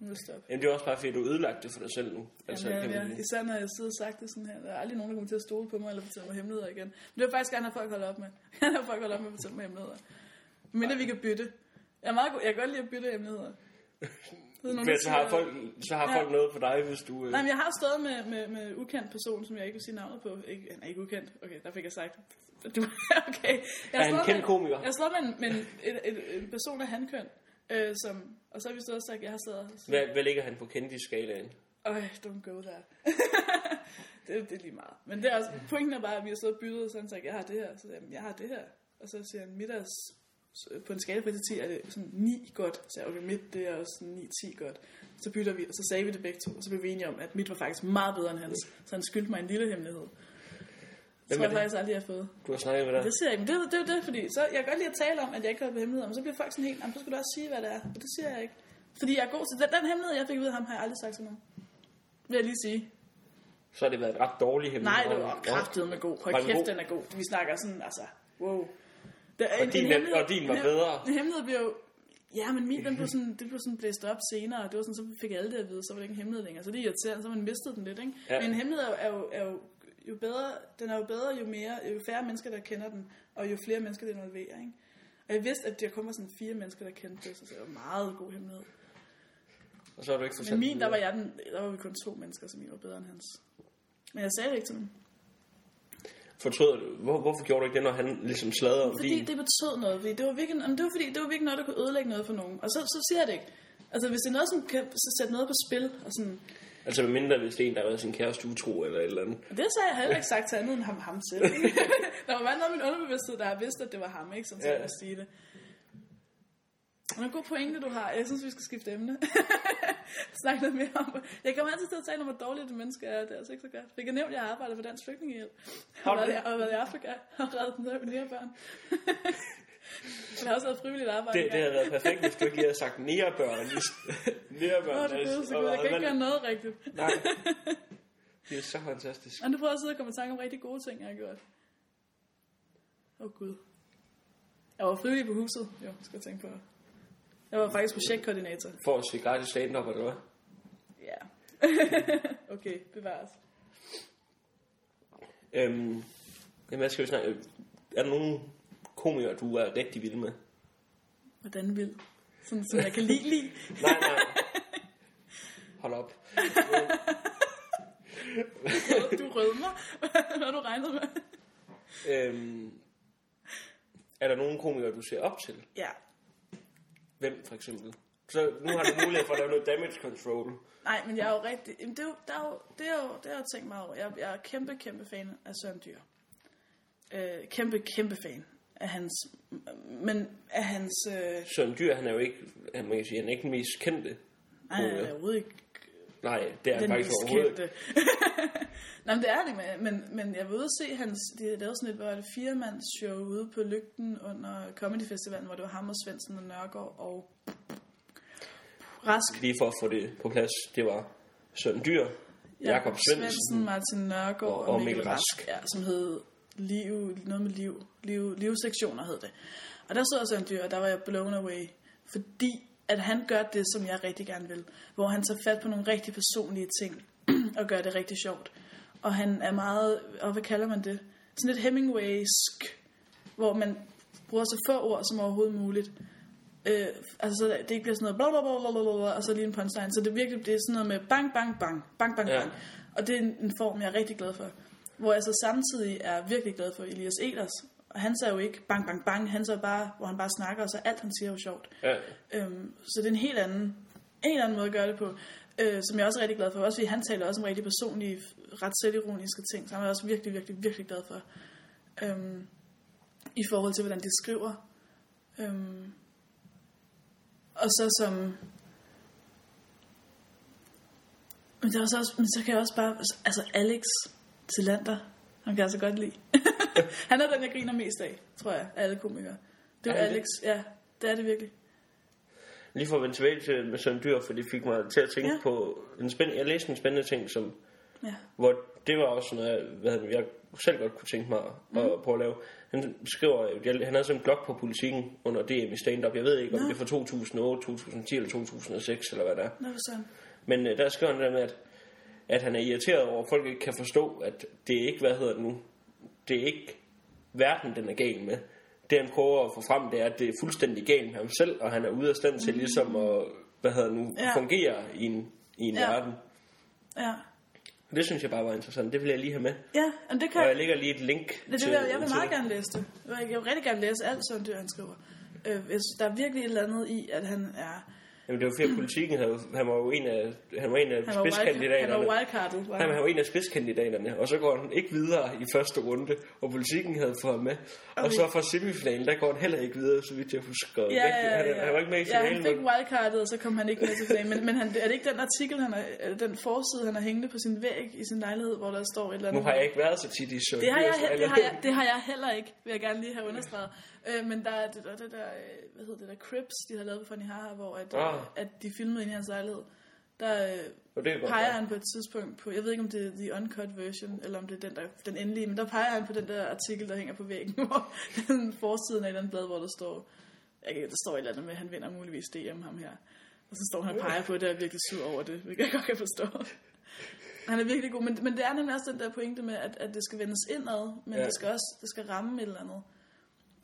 nu er stop. Jamen, det er også bare fordi, du har ødelagt det for dig selv nu. Altså, Jamen, ja, ja. Især når jeg sidder og sagt det sådan her. Der er aldrig nogen, der kommer til at stole på mig, eller fortælle mig hemmeligheder igen. Men det er faktisk gerne, at folk holder op med. Jeg har folk holder op med at fortælle mig hemmeligheder. Men vi kan bytte. Jeg, er meget god. jeg kan godt lide at bytte hemmeligheder. Så, er nogen, Men så har folk, så har Ja. folk noget på dig, hvis du... Øh, Nej, men jeg har stået med, med, med ukendt person, som jeg ikke vil sige navnet på. Ikke, han er ikke ukendt. Okay, der fik jeg sagt. Du, okay. Jeg Er han stået kendt komiker? Jeg har stået med en, med en, en, en, en person af handkøn. Øh, som, og så har vi stået og sagt, jeg har stået hvad, hvad ligger han på kendis-skalaen? Øj, don't go there. det, det er lige meget. Men det er også, pointen er bare, at vi har stået og byttet, og så har han sagt, jeg har det her. Så jeg, jeg har det her. Og så siger han, middags, på en skala fra 1 til 10 er det sådan 9 godt. Så jeg, okay, mit det er også 9-10 godt. Så bytter vi, og så sagde vi det begge to, og så blev vi enige om, at mit var faktisk meget bedre end hans. Så han skyldte mig en lille hemmelighed. Det Hvem tror jeg det? faktisk aldrig, jeg har fået. Du har snakket med dig? Det siger jeg ikke, men det, er- det jo det, fordi så, jeg kan godt lide at tale om, at jeg ikke har på hemmeligheder, men så bliver folk sådan helt, "Jamen, så skal du også sige, hvad det er. Og det siger jeg ikke. Fordi jeg er god til den, den hemmelighed, jeg fik ud af ham, har jeg aldrig sagt til nogen. Vil jeg lige sige. Så har det været et ret dårligt hemmelighed. Nej, det var kraftet med god. Hold kæft, god? den er god. Vi snakker sådan, altså, wow. Der er Og din er- og din var bedre. En hemmelighed bliver jo... Ja, men min, den blev sådan, det blev sådan blæst op senere, og det var sådan, så fik alle det at vide, så var det ikke en hemmelighed længere. Så det er irriterende, så man mistet den lidt, ikke? Ja. Men en hemmelighed er jo, er jo, jo, bedre, den er jo bedre, jo mere, jo færre mennesker, der kender den, og jo flere mennesker, det involverer, ikke? Og jeg vidste, at der kun var sådan fire mennesker, der kendte det, så det var en meget god hemmelighed. Og så har du ikke fortalt Men min, der var jeg den, der var vi kun to mennesker, så min var bedre end hans. Men jeg sagde det ikke til dem. Fortryder du? Hvor, hvorfor gjorde du ikke det, når han ligesom sladrede om Fordi din? det betød noget. Fordi det var virkelig, jamen, det var fordi, det var virkelig noget, der kunne ødelægge noget for nogen. Og så, så siger jeg det ikke. Altså, hvis det er noget, som kan så sætte noget på spil, og sådan, Altså med mindre, hvis det er en, der har været sin kæreste utro eller et eller andet. det så jeg heller ikke sagt til andet end ham, ham selv. der var bare noget af min underbevidsthed, der har vidst, at det var ham, ikke? Sådan, så Ja. jeg kunne sige det. Og en god pointe, du har. Jeg synes, vi skal skifte emne. Snakke lidt mere om Jeg kommer altid til at tale om, hvor dårligt et menneske er. Det er altså ikke så godt. Fik jeg nævnt, at jeg arbejder for Dansk Flygtningehjælp. Har Og du det? og været i Afrika. Og reddet den der nærebørn. jeg har også været frivilligt arbejde. Det, det havde været perfekt, hvis du ikke lige havde sagt nærebørn. nærebørn. Åh, det er gode, så godt. Jeg kan ikke gøre noget rigtigt. Nej. Det er så fantastisk. Og nu prøver jeg at sidde og komme i tanke om rigtig gode ting, jeg har gjort. Åh oh, gud. Jeg var frivillig på huset. Jo, skal jeg tænke på. Jeg var faktisk projektkoordinator. For at se gratis stand-up, eller hvad? Ja. okay, bevares. Øhm, jamen, hvad skal vi snakke? Er der nogen komikere, du er rigtig vild med? Hvordan vil? Sådan, som jeg kan lide lige. Nej, nej. Hold op. Du rødmer. Hvad har du regnet med? Øhm, er der nogen komikere, du ser op til? Ja. Hvem for eksempel? Så nu har du mulighed for at lave noget damage control. Nej, men jeg er jo rigtig... Jamen, det er jo, der er jo, det er jo, det har jeg tænkt mig over. Jeg, jeg er kæmpe, kæmpe fan af Søren Dyr. Øh, kæmpe, kæmpe fan af hans... Men af hans... Øh, Søren Dyr, han er jo ikke, han, kan sige, han er ikke den mest kendte. nej, jeg er overhovedet ikke Nej, det er den faktisk overhovedet ikke. Nej, det er det, men, men, jeg var ude at se hans, de lavede sådan et, hvor det firemands show ude på Lygten under Comedy Festivalen, hvor det var ham og Svendsen og Nørgaard og Rask. Lige for at få det på plads, det var Søren Dyr, Jakob Svendsen, Martin Nørgaard og- og, Mikkel Rask, Rask. ja, som hed liv, noget med liv, liv, livsektioner hed det. Og der så jeg Søren Dyr, og der var jeg blown away, fordi at han gør det, som jeg rigtig gerne vil. Hvor han tager fat på nogle rigtig personlige ting, og gør det rigtig sjovt. Og han er meget, og hvad kalder man det? Sådan lidt Hemingwaysk, hvor man bruger så få ord som overhovedet muligt. Øh, altså, så det ikke bliver sådan noget bla bla bla bla og så lige en punchline. Så det virkelig det er sådan noget med bang, bang, bang, bang, bang, Ja. bang. Og det er en, en form, jeg er rigtig glad for. Hvor jeg så samtidig er virkelig glad for Elias Elers. Og han sagde jo ikke bang, bang, bang. Han sagde bare, hvor han bare snakker, og så alt han siger er jo sjovt. Ja, Øhm, så det er en helt anden, en helt anden måde at gøre det på, øh, som jeg også er rigtig glad for. Også fordi han taler også om rigtig personlige, ret selvironiske ting, så han er jeg også virkelig, virkelig, virkelig glad for. Øhm, I forhold til, hvordan de skriver. Øhm, og så som... Men, der er så, også, men så kan jeg også bare... Altså Alex Tillander, han kan jeg så godt lide. han er den, jeg griner mest af, tror jeg, af alle komikere. Det er Er Alex, ja, det er det virkelig. Lige for at vende tilbage til med Søren Dyr, for det fik mig til at tænke Ja. på en spændende, jeg læste en spændende ting, som, Ja. hvor det var også noget, hvad hedder det, jeg selv godt kunne tænke mig at, mm. at prøve at lave. Han skriver, jeg- han havde sådan en blog på politikken under DM i stand-up. Jeg ved ikke, om Nå. det er fra 2008, 2010 eller 2006, eller hvad det er. Nå, sådan. Men øh, der skriver han det der med, at, at han er irriteret over, at folk ikke kan forstå, at det er ikke, hvad hedder det nu, det er ikke verden, den er gal med. Det han prøver at få frem, det er, at det er fuldstændig galt med ham selv, og han er ude af stand til ligesom at, hvad hedder det nu, Mm. Ja. fungere i en, i en Ja. verden. Ja. Det synes jeg bare var interessant. Det vil jeg lige have med. Ja, men det kan Og jeg lægger lige et link det, det til, vil, jeg, jeg vil meget gerne læse det. Jeg vil, rigtig gerne læse alt sådan det, han skriver. Øh, der er virkelig et eller andet i, at han er... Jamen, det var fordi, politikken havde, han var jo en af, han var en af Han var, wild, han spidskandidaterne. var wildcardet. Var Han han. var en af spidskandidaterne, og så går han ikke videre i første runde, og politikken havde fået ham med. Og Okay. så fra semifinalen, der går han heller ikke videre, så vidt jeg husker. Ja, ja, ja, Han, han var ikke med i Ja, han finalen. fik wildcardet, og så kom han ikke med til finalen. Men, men han, er det ikke den artikel, han er, den forside, han har hængende på sin væg i sin lejlighed, hvor der står et eller nu andet? har jeg ikke været så tit i Søren Det har, jeg, det, har jeg, det har jeg heller ikke, vil jeg gerne lige have understreget. Øh, men der er det, der, det der, øh, hvad hedder det der, Crips, de har lavet på Funny Haha, hvor at, Ah. ah. at de filmede inde i hans lejlighed. Der øh, det er peger han på et tidspunkt på, jeg ved ikke om det er the uncut version, eller om det er den, der, den endelige, men der peger han på den der artikel, der hænger på væggen, hvor den forsiden af et eller andet blad, hvor der står, jeg, der står et eller andet med, at han vinder muligvis DM ham her. Og så står han og peger på det, og er virkelig sur over det, hvilket jeg godt kan forstå. Han er virkelig god, men, men det er nemlig også den der pointe med, at, at det skal vendes indad, men ja. det skal også det skal ramme et eller andet.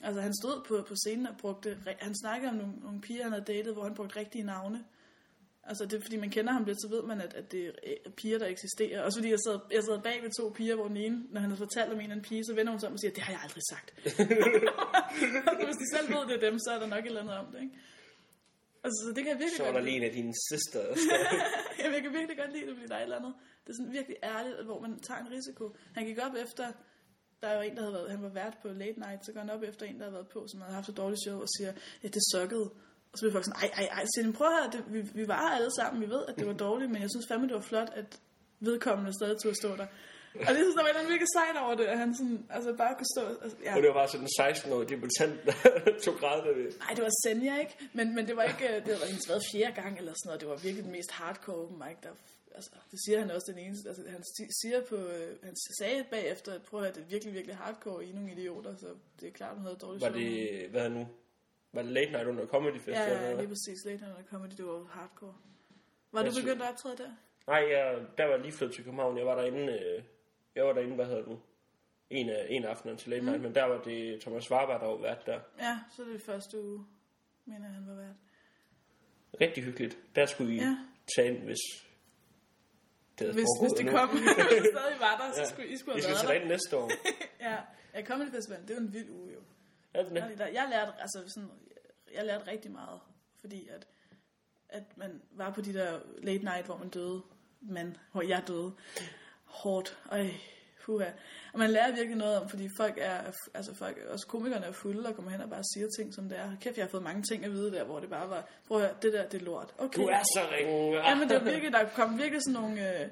Altså han stod på, på scenen og brugte, han snakkede om nogle, nogle piger, han havde datet, hvor han brugte rigtige navne. Altså det er fordi man kender ham lidt, så ved man, at, at det er øh, piger, der eksisterer. Også fordi jeg sad, jeg sad bag ved to piger, hvor den ene, når han havde fortalt om en eller anden pige, så vender hun sig om og siger, det har jeg aldrig sagt. Hvis de selv ved, det er dem, så er der nok et eller andet om det, ikke? Altså, så det kan jeg virkelig Så er godt der lide. lige en af dine søstre. Jamen, jeg kan virkelig godt lide det, fordi der er et eller andet. Det er sådan virkelig ærligt, hvor man tager en risiko. Han gik op efter, der er jo en, der havde været, han var vært på Late Night, så går han op efter en, der havde været på, som havde haft et dårligt show, og siger, ja, det sukkede. Og så bliver folk sådan, ej, ej, ej, de, prøv her, det, vi, vi var alle sammen, vi ved, at det var dårligt, men jeg synes fandme, det var flot, at vedkommende stadig tog at stå der. Og det synes der var andet virkelig sejt over det, at han sådan, altså bare kunne stå, altså, ja. Og det var bare sådan en 16-årig debutant, der tog grædende ved. Nej, det var Senja, ikke? Men, men det var ikke, øh, det var hendes været fjerde gang eller sådan noget. Det var virkelig den mest hardcore open mic, der, altså, det siger han også den eneste. Altså, han si- siger på, øh, han sagde bagefter, at prøv at høre, det er virkelig, virkelig hardcore, I er nogle idioter, så det er klart, hun havde dårligt Var det, hvad er nu? Var det Late Night under Comedy Ja, Festival? ja, eller lige hvad? præcis. Late Night Comedy, det var hardcore. Var Jeg du begyndt at optræde der? Nej, jeg, der var lige flyttet til København. Jeg var derinde, øh, jeg var derinde, hvad hedder du? En af, en af aftenerne til Late Night, Mm. men der var det Thomas Warberg, der var vært der. Ja, så er det første uge, mener han var vært. Rigtig hyggeligt. Der skulle I Ja. tage ind, hvis det Hvis, hvis det kom, hvis det stadig var der, så Ja. skulle I skulle have skal været tage der. ind næste år. Ja, ja Comedy Festival, det er jo en vild uge jo. Det? Fordi der, jeg lærte, altså sådan, jeg lærte rigtig meget, fordi at, at man var på de der late night, hvor man døde, men hvor jeg døde hårdt. Øj, puha. Og man lærer virkelig noget om, fordi folk er, altså folk, også komikerne er fulde og kommer hen og bare siger ting, som det er. Kæft, jeg har fået mange ting at vide der, hvor det bare var, prøv at høre, det der, det er lort. Okay. Du er så ringe. Ja, men det er virkelig, der kom virkelig sådan nogle... Øh,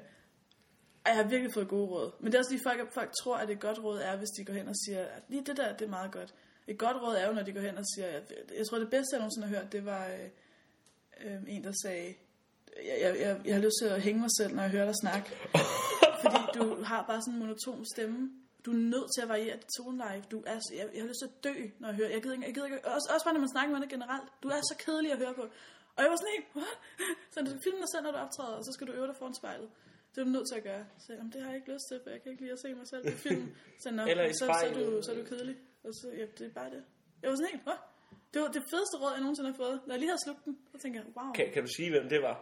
jeg har virkelig fået gode råd. Men det er også lige, folk, folk tror, at et godt råd er, hvis de går hen og siger, at lige det der, det er meget godt. Et godt råd er jo, når de går hen og siger, at, jeg tror, det bedste, jeg nogensinde har hørt, det var øh, øh, en, der sagde, jeg, jeg, jeg, jeg har lyst til at hænge mig selv, når jeg hører dig snakke. Fordi du har bare sådan en monoton stemme. Du er nødt til at variere dit toneleje. Du er, jeg, jeg har lyst til at dø, når jeg hører. Jeg gider, ikke- jeg gider ikke, også, også bare, når man snakker med dig generelt. Du er så kedelig at høre på. Og jeg var sådan helt, what? Så du filmer dig selv, når du optræder, og så skal du øve dig foran spejlet. Det er du nødt til at gøre. Så "Jamen, det har jeg ikke lyst til, for jeg kan ikke lide at se mig selv på film. Så, Nå, Eller i så, så, er du, så er du kedelig. Og så, ja, det er bare det. Jeg var sådan helt, what? Det var det fedeste råd, jeg nogensinde har fået. Når jeg lige havde slugt den, så tænkte jeg, wow. Kan, kan du sige, hvem det var?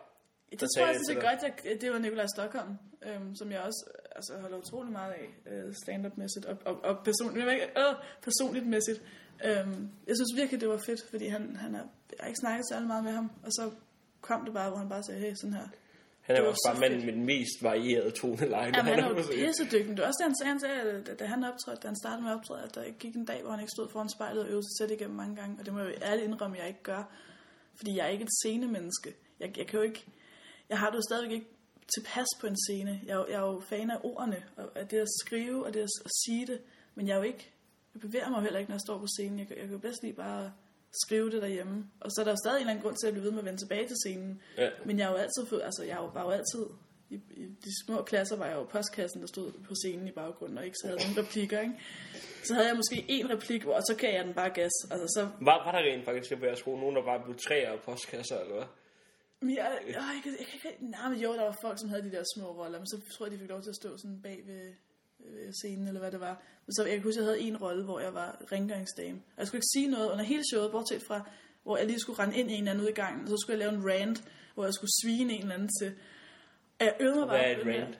Det der tror jeg sagde sådan set godt, jeg, det var Nikolaj Stockholm, øhm, som jeg også altså, holder utrolig meget af, øh, stand-up-mæssigt og, og, og personligt, øh, personligt-mæssigt. Øhm, jeg synes virkelig, det var fedt, fordi han, han er, jeg har ikke snakket særlig meget med ham, og så kom det bare, hvor han bare sagde, hey, sådan her. Han er jo også bare så manden med den mest varierede toneleje. Jamen, han er jo pissedygtig. Det var også det, han sagde, han sagde at da- han optrådte, da han startede med at optræde, at der gik en dag, hvor han ikke stod foran spejlet og øvede sig selv igennem mange gange. Og det må jeg jo ærligt indrømme, at jeg ikke gør. Fordi jeg er ikke et scenemenneske. Jeg, jeg kan jo ikke... Jeg har det jo stadigvæk ikke tilpas på en scene. Jeg, er jo- jeg er jo fan af ordene, og af det at skrive, og det at, at sige det. Men jeg er jo ikke... Jeg bevæger mig heller ikke, når jeg står på scenen. Jeg, jeg kan jo bedst lige bare skrive det derhjemme. Og så er der jo stadig en eller anden grund til at blive ved med at vende tilbage til scenen. Ja. Men jeg er jo altid, altså jeg var jo altid, i, i de små klasser var jeg jo postkassen, der stod på scenen i baggrunden, og ikke så havde nogen replikker, ikke? Så havde jeg måske en replik, og så kan jeg den bare gas. Altså så, Var, var der rent faktisk på jeres skole nogen, der bare blev træer og postkasser, eller hvad? Men jeg, jeg, jeg, kan, jeg kan ikke, nej, men jo, der var folk, som havde de der små roller, men så tror jeg, de fik lov til at stå sådan bag ved, scenen, eller hvad det var. Men så jeg kan huske, jeg havde en rolle, hvor jeg var rengøringsdame. Og jeg skulle ikke sige noget under hele showet, bortset fra, hvor jeg lige skulle rende ind i en eller anden ude i gangen, og så skulle jeg lave en rant, hvor jeg skulle svine en eller anden til. Og jeg øvede mig Hvad bare er på et rant?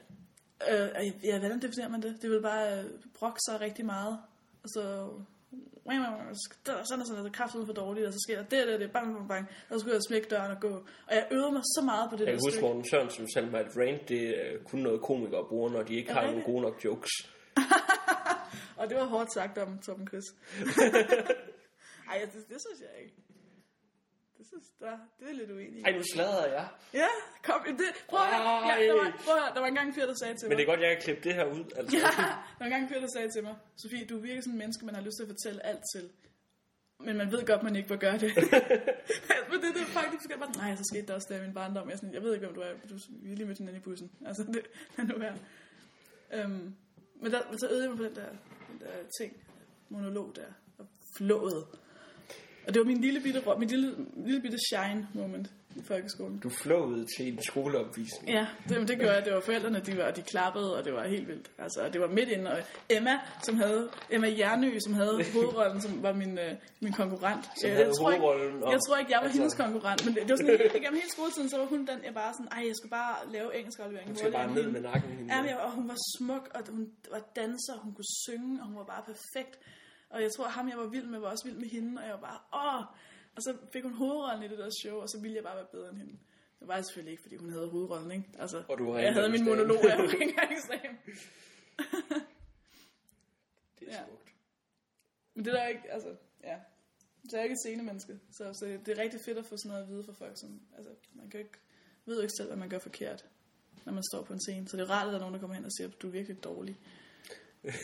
Øh, ja, hvordan definerer man det? Det vil bare øh, brokke sig rigtig meget. Og så... Sådan og sådan, og så kraftigt for dårligt, og så sker der det, det, det, bang, bang, bang. Og så skulle jeg smække døren og gå. Og jeg øvede mig så meget på det Jeg der kan huske, stykke. Morten Sørensen fortalte mig, at rant, det er kun noget komikere bruger, når de ikke har det rigtigt? gode nok jokes. Og det var hårdt sagt om Torben Chris. Ej, det, det, synes jeg ikke. Det synes der, det er lidt uenig. Ej, nu sladrer jeg. Ja, kom. Det, prøv at høre. Ja, der, var, prøv at høre. der var engang en fyr, der sagde til mig. Men det er godt, jeg kan klippe det her ud. Altså. Ja, der var engang en fyr, der sagde til mig, Sofie, du virker sådan en menneske, man har lyst til at fortælle alt til. Men man ved godt, man ikke bør gøre det. Men det, det er faktisk jeg bare, nej, så skete der også der i min barndom. Jeg, er sådan, jeg ved ikke, hvem du er. Du vi er lige mødt hinanden i bussen. Altså, det er nu her. Øhm, men der, så øvede jeg mig på den der, den der ting, monolog der, og flået. Og det var min lille bitte, min lille, lille bitte shine moment i folkeskolen. Du flowede til en skoleopvisning. Ja, det, det gjorde jeg. Det var forældrene, de, var, de klappede, og det var helt vildt. Altså, og det var midt inde. Og Emma, som havde, Emma Jernø, som havde hovedrollen, som var min, øh, min konkurrent. Som Øh, havde jeg, tror ikke, og- jeg tror ikke, jeg var altså- hendes konkurrent. Men det, det var sådan, igennem hele skoletiden, så var hun den, jeg bare sådan, ej, jeg skal bare lave engelsk aflevering. Du skal bare ned med nakken. Ja, men jeg, og hun var smuk, og hun var danser, hun kunne synge, og hun var bare perfekt. Og jeg tror, ham, jeg var vild med, var også vild med hende, og jeg var bare, åh! Og så fik hun hovedrollen i det der show, og så ville jeg bare være bedre end hende. Det var jeg selvfølgelig ikke, fordi hun havde hovedrollen, ikke? Altså, Og du var jeg havde min monolog, jeg var rengøringsdame. Det er Ja. smukt. Men det der er ikke, altså, ja. Så jeg er ikke et scenemenneske, så, så det er rigtig fedt at få sådan noget at vide fra folk, som, altså, man kan ikke, ved jo ikke selv, hvad man gør forkert, når man står på en scene. Så det er rart, at der er nogen, der kommer hen og siger, at du er virkelig dårlig.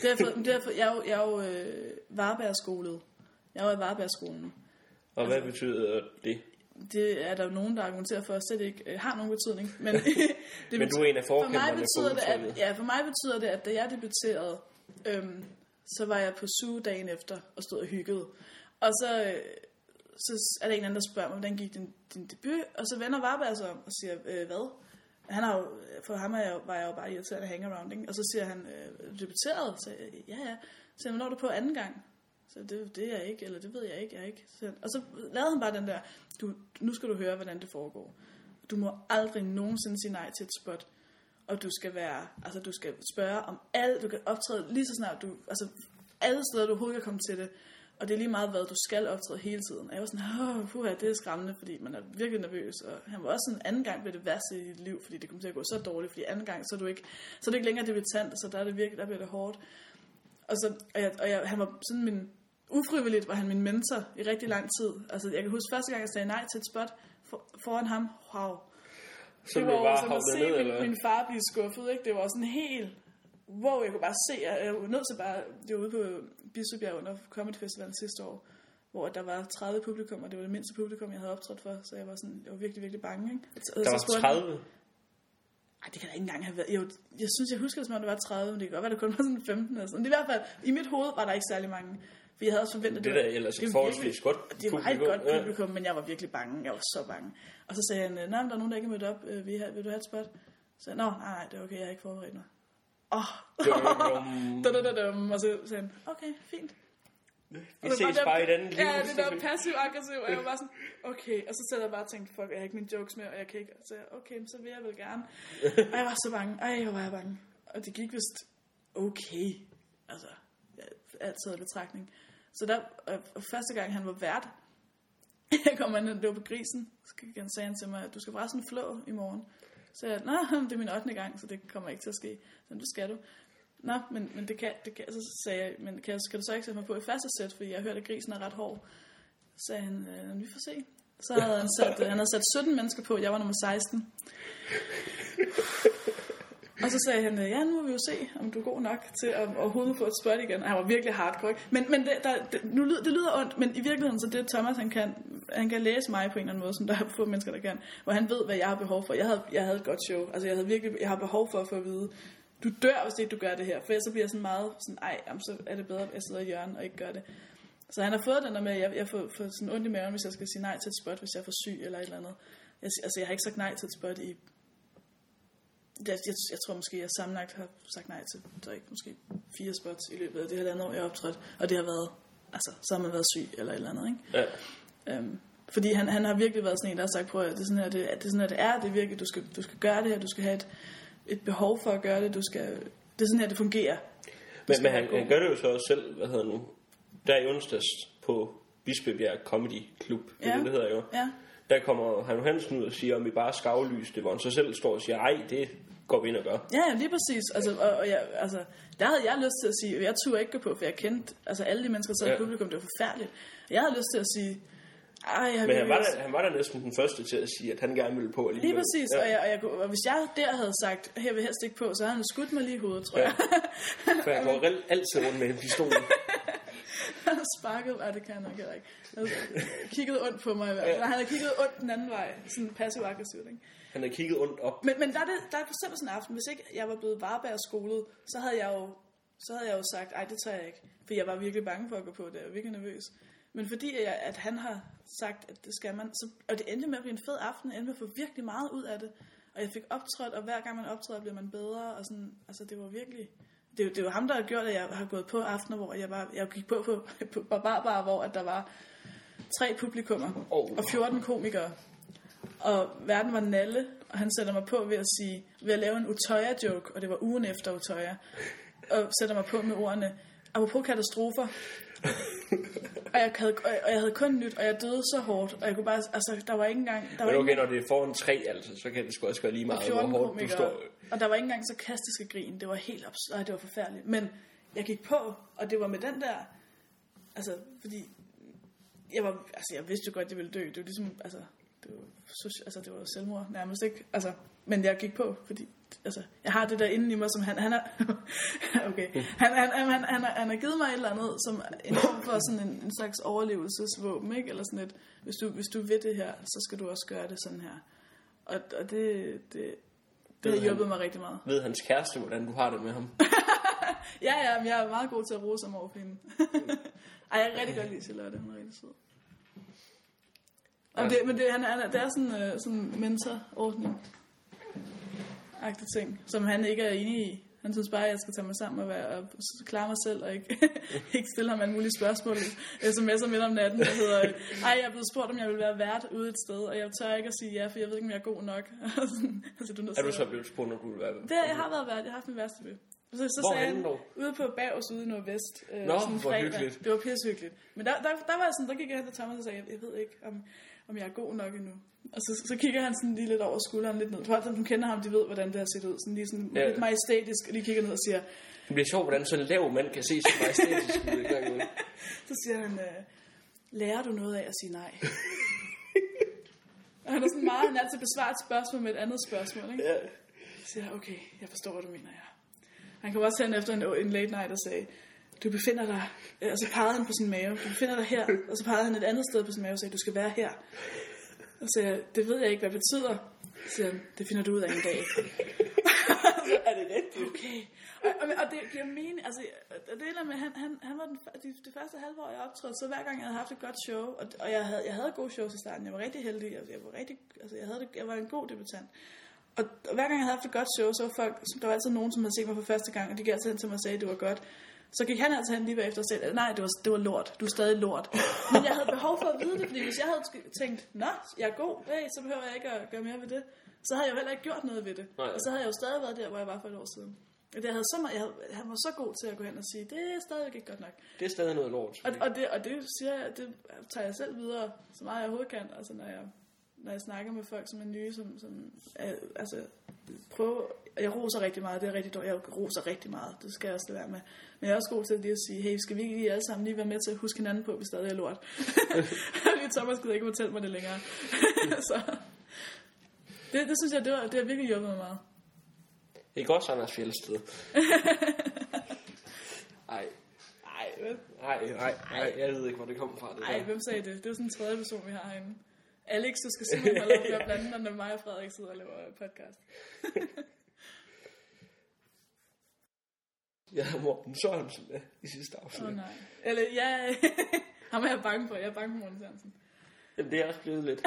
Derfor, derfor jeg er jo, jeg er jo øh, Varbergskolet. Jeg er jo i Varbergskolen. Og hvad Altså- betyder det? Det er der jo nogen, der argumenterer for, at slet ikke øh, har nogen betydning. Men, det Men du er en af for mig betyder for det, at, ja, for mig betyder det, at da jeg debuterede, øhm, så var jeg på suge dagen efter og stod og hyggede. Og så, øh, så er der en anden, der spørger mig, hvordan gik din, din debut? Og så vender Varberg sig om og siger, øh, hvad? Han har jo, for ham er jeg, var jeg jo bare irriterende hangaround, ikke? Og så siger han, øh, debuteret, Så jeg, ja, ja. Så siger han, hvornår er du på anden gang? Så det, det er jeg ikke, eller det ved jeg ikke, jeg er ikke. Så, og så lavede han bare den der, du, nu skal du høre, hvordan det foregår. Du må aldrig nogensinde sige nej til et spot. Og du skal være, altså du skal spørge om alt, du kan optræde lige så snart du, altså alle steder du overhovedet kan komme til det. Og det er lige meget hvad, du skal optræde hele tiden. Og jeg var sådan, åh, puha, det er skræmmende, fordi man er virkelig nervøs. Og han var også sådan, anden gang blev det værste i dit liv, fordi det kommer til at gå så dårligt. Fordi anden gang, så er du ikke, så er du ikke længere debutant, så der er det virkelig, der bliver det hårdt. Og, så, og, jeg, og jeg, han var sådan min, ufrivilligt var han min mentor i rigtig lang tid. Altså jeg kan huske første gang, jeg sagde nej til et spot for, foran ham, wow. Så det var jo som at se min, min far blive skuffet, ikke? Det var sådan helt, wow, jeg kunne bare se, jeg, jeg var nødt til bare, det var ude på Bispebjerg under Comedy Festival sidste år, hvor der var 30 publikum, og det var det mindste publikum, jeg havde optrådt for, så jeg var sådan, jeg var virkelig, virkelig bange, ikke? Så- Der så var spurgte han- 30. ej, det kan da ikke engang have været. Jo, jeg synes, jeg husker det som om det var 30, men det kan godt være, det kun var sådan 15 eller sådan. Men i hvert fald, i mit hoved var der ikke særlig mange. For jeg havde også forventet, Det er da ellers et var forholdsvis godt Det var et publikum, godt ja. publikum, men jeg var virkelig bange. Jeg var så bange. Og så sagde han, nej, der er nogen, der ikke er mødt op. Øh, Vil, du have et spot? Så jeg, nå, nej, nej, det er okay, jeg har ikke forberedt mig. Åh, Dum. da, da, da, dum. og så sagde han, okay, fint. Vi ses bare i et andet liv. Ja, det der passiv-aggressiv, og jeg var bare sådan, okay. Og så sad jeg bare og tænkte, fuck, jeg har ikke mine jokes med, og jeg kan ikke. Så jeg, okay, så vil jeg vel gerne. Og jeg var så bange. Ej, hvor var jeg bange. Og det gik vist okay. Altså, altid i betragtning. Så der, og, første gang han var vært, jeg kom ind, det var på grisen, så gik han- sagde han til mig, du skal forresten flå i morgen. Så jeg, nå, det er min 8. gang, så det kommer ikke til at ske. Så det skal du. Nå, men, men det kan, det kan, så sagde jeg, men kan, skal du så ikke sætte mig på i første sæt, fordi jeg hørte, at grisen er ret hård. Så sagde han, øh, vi får se. Så havde han sat, øh, han havde sat 17 mennesker på, jeg var nummer 16. Og så sagde han, øh, ja, nu må vi jo se, om du er god nok til at overhovedet få et spot igen. Og han var virkelig hardcore. ikke? Men, men det, der, det, nu lyder, det lyder ondt, men i virkeligheden, så det Thomas, han kan, han kan læse mig på en eller anden måde, som der er få mennesker, der kan. Hvor han ved, hvad jeg har behov for. Jeg havde, jeg havde et godt show. Altså, jeg havde virkelig, jeg har behov for at få at vide, du dør, hvis ikke du gør det her. For ellers så bliver jeg sådan meget sådan, ej, jamen, så er det bedre, at jeg sidder i hjørnet og ikke gør det. Så han har fået den der med, at jeg, jeg får, får sådan ondt i maven, hvis jeg skal sige nej til et spot, hvis jeg er for syg eller et eller andet. Jeg, altså, jeg har ikke sagt nej til et spot i... Jeg, jeg, jeg tror måske, jeg sammenlagt har sagt nej til der er ikke, måske fire spots i løbet af det her andet år, jeg har optrådt. Og det har været... Altså, så har man været syg eller et eller andet, ikke? Ja. Øhm, fordi han, han har virkelig været sådan en, der har sagt, prøv at det er sådan her, det, det er sådan her, det er. Det er virkelig, du skal, du skal gøre det her. Du skal have et, et behov for at gøre det. Du skal, det er sådan her, det fungerer. Men, men han, han gør det jo så også selv, hvad hedder nu, der i onsdags på Bispebjerg Comedy Club, det Ja. det, det hedder jo. Ja. Der kommer Heino Hansen ud og siger, om vi bare skal aflyse det, hvor han så selv står og siger, ej, det går vi ind og gør. Ja, ja, lige præcis. Altså, og, og jeg, altså, der havde jeg lyst til at sige, jeg turde ikke gå på, for jeg kendte altså, alle de mennesker, der sad Ja. i publikum, det var forfærdeligt. Jeg havde lyst til at sige, ej, jeg Men han var, der, han var der næsten den første til at sige, at han gerne ville på alligevel. Lige præcis, ja. og, jeg, og, jeg, og hvis jeg der havde sagt, her vil helst ikke på, så havde han skudt mig lige i hovedet, tror Ja. jeg. For jeg går altid rundt med en pistol. Han havde sparket, ej, det kan han nok heller ikke. Han havde kigget ondt på mig i hvert fald. Ja. Han havde kigget ondt den anden vej, sådan passiv-aggressivt, ikke? Han har kigget ondt op. Men, men der, er det, der er for eksempel sådan en aften, hvis ikke jeg var blevet varebær skolet, så havde jeg jo, så havde jeg jo sagt, ej, det tager jeg ikke. For jeg var virkelig bange for at gå på det, jeg var virkelig nervøs. Men fordi jeg, at han har sagt, at det skal man, så, og det endte med at blive en fed aften, jeg endte med at få virkelig meget ud af det. Og jeg fik optrådt, og hver gang man optræder, bliver man bedre, og sådan, altså det var virkelig, det, det jo ham, der har gjort, at jeg har gået på aftener, hvor jeg bare, jeg gik på på, på Barbar, hvor at der var tre publikummer Oh. og 14 komikere. Og verden var nalle, og han sætter mig på ved at sige, ved at lave en Utoya-joke, og det var ugen efter Utoya, og sætter mig på med ordene, apropos katastrofer, og jeg, havde, og jeg havde kun nyt, og jeg døde så hårdt, og jeg kunne bare, altså, der var ikke engang, der var Men ikke okay, når det er foran tre, altså, så kan det sgu også gøre lige meget, hvor 14 hårdt du står. og der var ikke engang sarkastiske grin, det var helt absurd, det var forfærdeligt, men jeg gik på, og det var med den der, altså, fordi, jeg var, altså, jeg vidste jo godt, at jeg ville dø, det var ligesom, altså, det var, altså, det var selvmord nærmest, ikke? Altså, men jeg gik på, fordi, altså, jeg har det der inde i mig, som han, han er, okay, han, han, han, han, han, han har givet mig et eller andet, som en form for sådan en, en slags overlevelsesvåben, ikke? Eller sådan et, hvis du, hvis du vil det her, så skal du også gøre det sådan her. Og, og det, det, det har han- hjulpet mig rigtig meget. Ved hans kæreste, hvordan du har det med ham? Ja, ja, men jeg er meget god til at rose ham over for hende. Ej, jeg kan rigtig godt lide Charlotte, hun er rigtig sød. Og det, men det, han, er- det er sådan uh, sådan en mentorordning. Agtig ting, som han ikke er enig i. Han synes bare, at jeg skal tage mig sammen og, være, og klare mig selv, og ikke, ikke stille ham alle mulige spørgsmål. SMS'er midt om natten, der hedder, ej, jeg er blevet spurgt, om jeg vil være vært ude et sted, og jeg tør ikke at sige ja, for jeg ved ikke, om jeg er god nok. altså, du er, Er du så blevet spurgt, når du vil være det, jeg har været vært. Jeg har haft min værste ved. Så, så Hvor sagde han, dog? ude på Bags ude i Nordvest. Øh, Nå, sådan en hvor fredag. hyggeligt. Det var pissehyggeligt. Men der, der, der var sådan, der gik jeg hen til Thomas og sagde, jeg, jeg ved ikke, om, om jeg er god nok endnu. Og så, så kigger han sådan lige lidt over skulderen, lidt ned. Folk, som kender ham, de ved, hvordan det har set ud. Sådan lige sådan Ja. lidt majestætisk, og lige kigger ned og siger, Det bliver sjovt, hvordan sådan en lav mand kan se så majestætisk ud så siger han, øh, lærer du noget af at sige nej? og han er sådan meget, han altid besvarer et spørgsmål med et andet spørgsmål, ikke? Ja. Så siger okay, jeg forstår, hvad du mener, ja. Han kom også hen efter en, en late night og sagde, du befinder dig, øh, og så pegede han på sin mave, du befinder dig her, og så pegede han et andet sted på sin mave og sagde, du skal være her. Og så sagde det ved jeg ikke, hvad det betyder. Så det finder du ud af en dag. er det rigtigt? Okay. Og, og, og det giver mening, altså, og det er der med, han, han, han var den, de, det første halve år, jeg optrådte, så hver gang jeg havde haft et godt show, og, og jeg, havde, jeg havde gode shows i starten, jeg var rigtig heldig, jeg, jeg var rigtig, altså, jeg, havde det, jeg var en god debutant. Og, og hver gang jeg havde haft et godt show, så var folk, så der var altid nogen, som havde set mig for første gang, og de gik altid hen til mig og sagde, at det var godt. Så gik han altså hen lige bagefter og sagde, nej, det var, det var lort, du er stadig lort. Men jeg havde behov for at vide det, fordi hvis jeg havde tænkt, nå, jeg er god, hey, så behøver jeg ikke at gøre mere ved det, så havde jeg jo heller ikke gjort noget ved det. Nej. Og så havde jeg jo stadig været der, hvor jeg var for et år siden. Og det havde så meget, jeg havde, han var så god til at gå hen og sige, det er stadigvæk ikke godt nok. Det er stadig noget lort. Og, og, det, og det siger jeg, det tager jeg selv videre, så meget jeg overhovedet kan. Altså når jeg, når jeg snakker med folk, som er nye, som, som er, altså, prøve... Jeg roser rigtig meget, det er rigtig dårligt. Jeg roser rigtig meget, det skal jeg også være med. Men jeg er også god til lige at sige, hey, skal vi ikke lige alle sammen lige være med til at huske hinanden på, hvis stadig er lort? lige Thomas gider ikke fortælle mig det længere. så det, det synes jeg, det, var, det har virkelig hjulpet mig meget. Ikke også Anders Fjeldsted? Ej, nej, nej, nej, jeg ved ikke, hvor det kommer fra. Det Ej, der. hvem sagde det? Det er sådan en tredje person, vi har herinde. Alex, du skal simpelthen have lov til at blande dig, når mig og Frederik sidder og laver podcast. Jeg har Morten Sørensen med i sidste Åh afsnit. oh, nej. Eller, ja, ham er jeg bange for. Jeg er bange for Morten Sørensen. Jamen, det er også blevet lidt.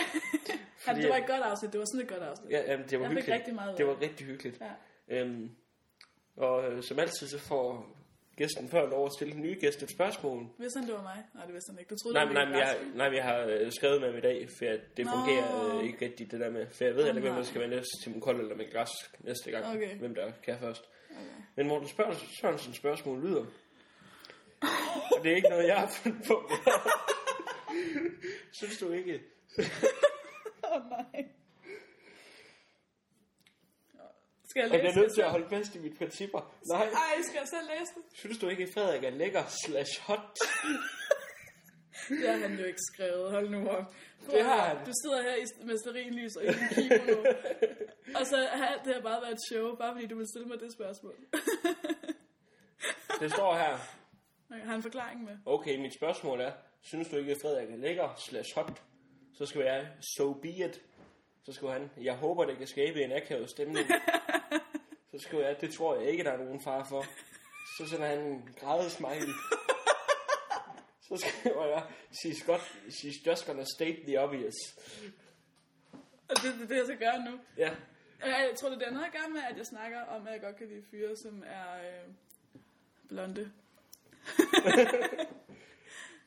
Han, det var et godt afsnit. Det var sådan et godt afsnit. Ja, jamen, det var Jeg hyggeligt. rigtig meget ud det var rigtig hyggeligt. Ja. Øhm, og øh, som altid, så får gæsten før lov at stille den nye gæst et spørgsmål. Hvis han det var mig? Nej, det vidste han ikke. Du troede, Nej, det var nej, men min jeg, nej, jeg har øh, skrevet med ham i dag, for det Nå. fungerer øh, ikke rigtigt, det der med. For jeg ved heller ikke, hvem der skal være næste Simon Kold eller med græs næste gang. Okay. Hvem der kan først. Men Morten Spørg- Sørensens spørgsmål lyder. og det er ikke noget, jeg har fundet på. Synes du ikke? Åh, oh, nej. Skal jeg Jeg bliver nødt til at holde fast i mine principper. Nej. Ej, skal jeg selv læse det? Synes du ikke, at Frederik er lækker slash hot? Det har han jo ikke skrevet. Hold nu op. Det har han. Du sidder her i med stearinlys og i en kimono. og så har det her bare været et show, bare fordi du vil stille mig det spørgsmål. Det står her. Jeg har en forklaring med. Okay, mit spørgsmål er, synes du ikke, at Frederik er lækker slash hot? Så skal jeg, so be it. Så skal han, jeg håber, det kan skabe en akavet stemning. Så skriver jeg, det tror jeg ikke, der er nogen far for. Så sender han en grædet smiley. Så skriver jeg, she's, got, she's just gonna state the obvious. Og det er det, jeg skal gøre nu. Ja, Og Jeg tror, det er den her gang med, at jeg snakker om, at jeg godt kan lide fyre, som er øh, blonde.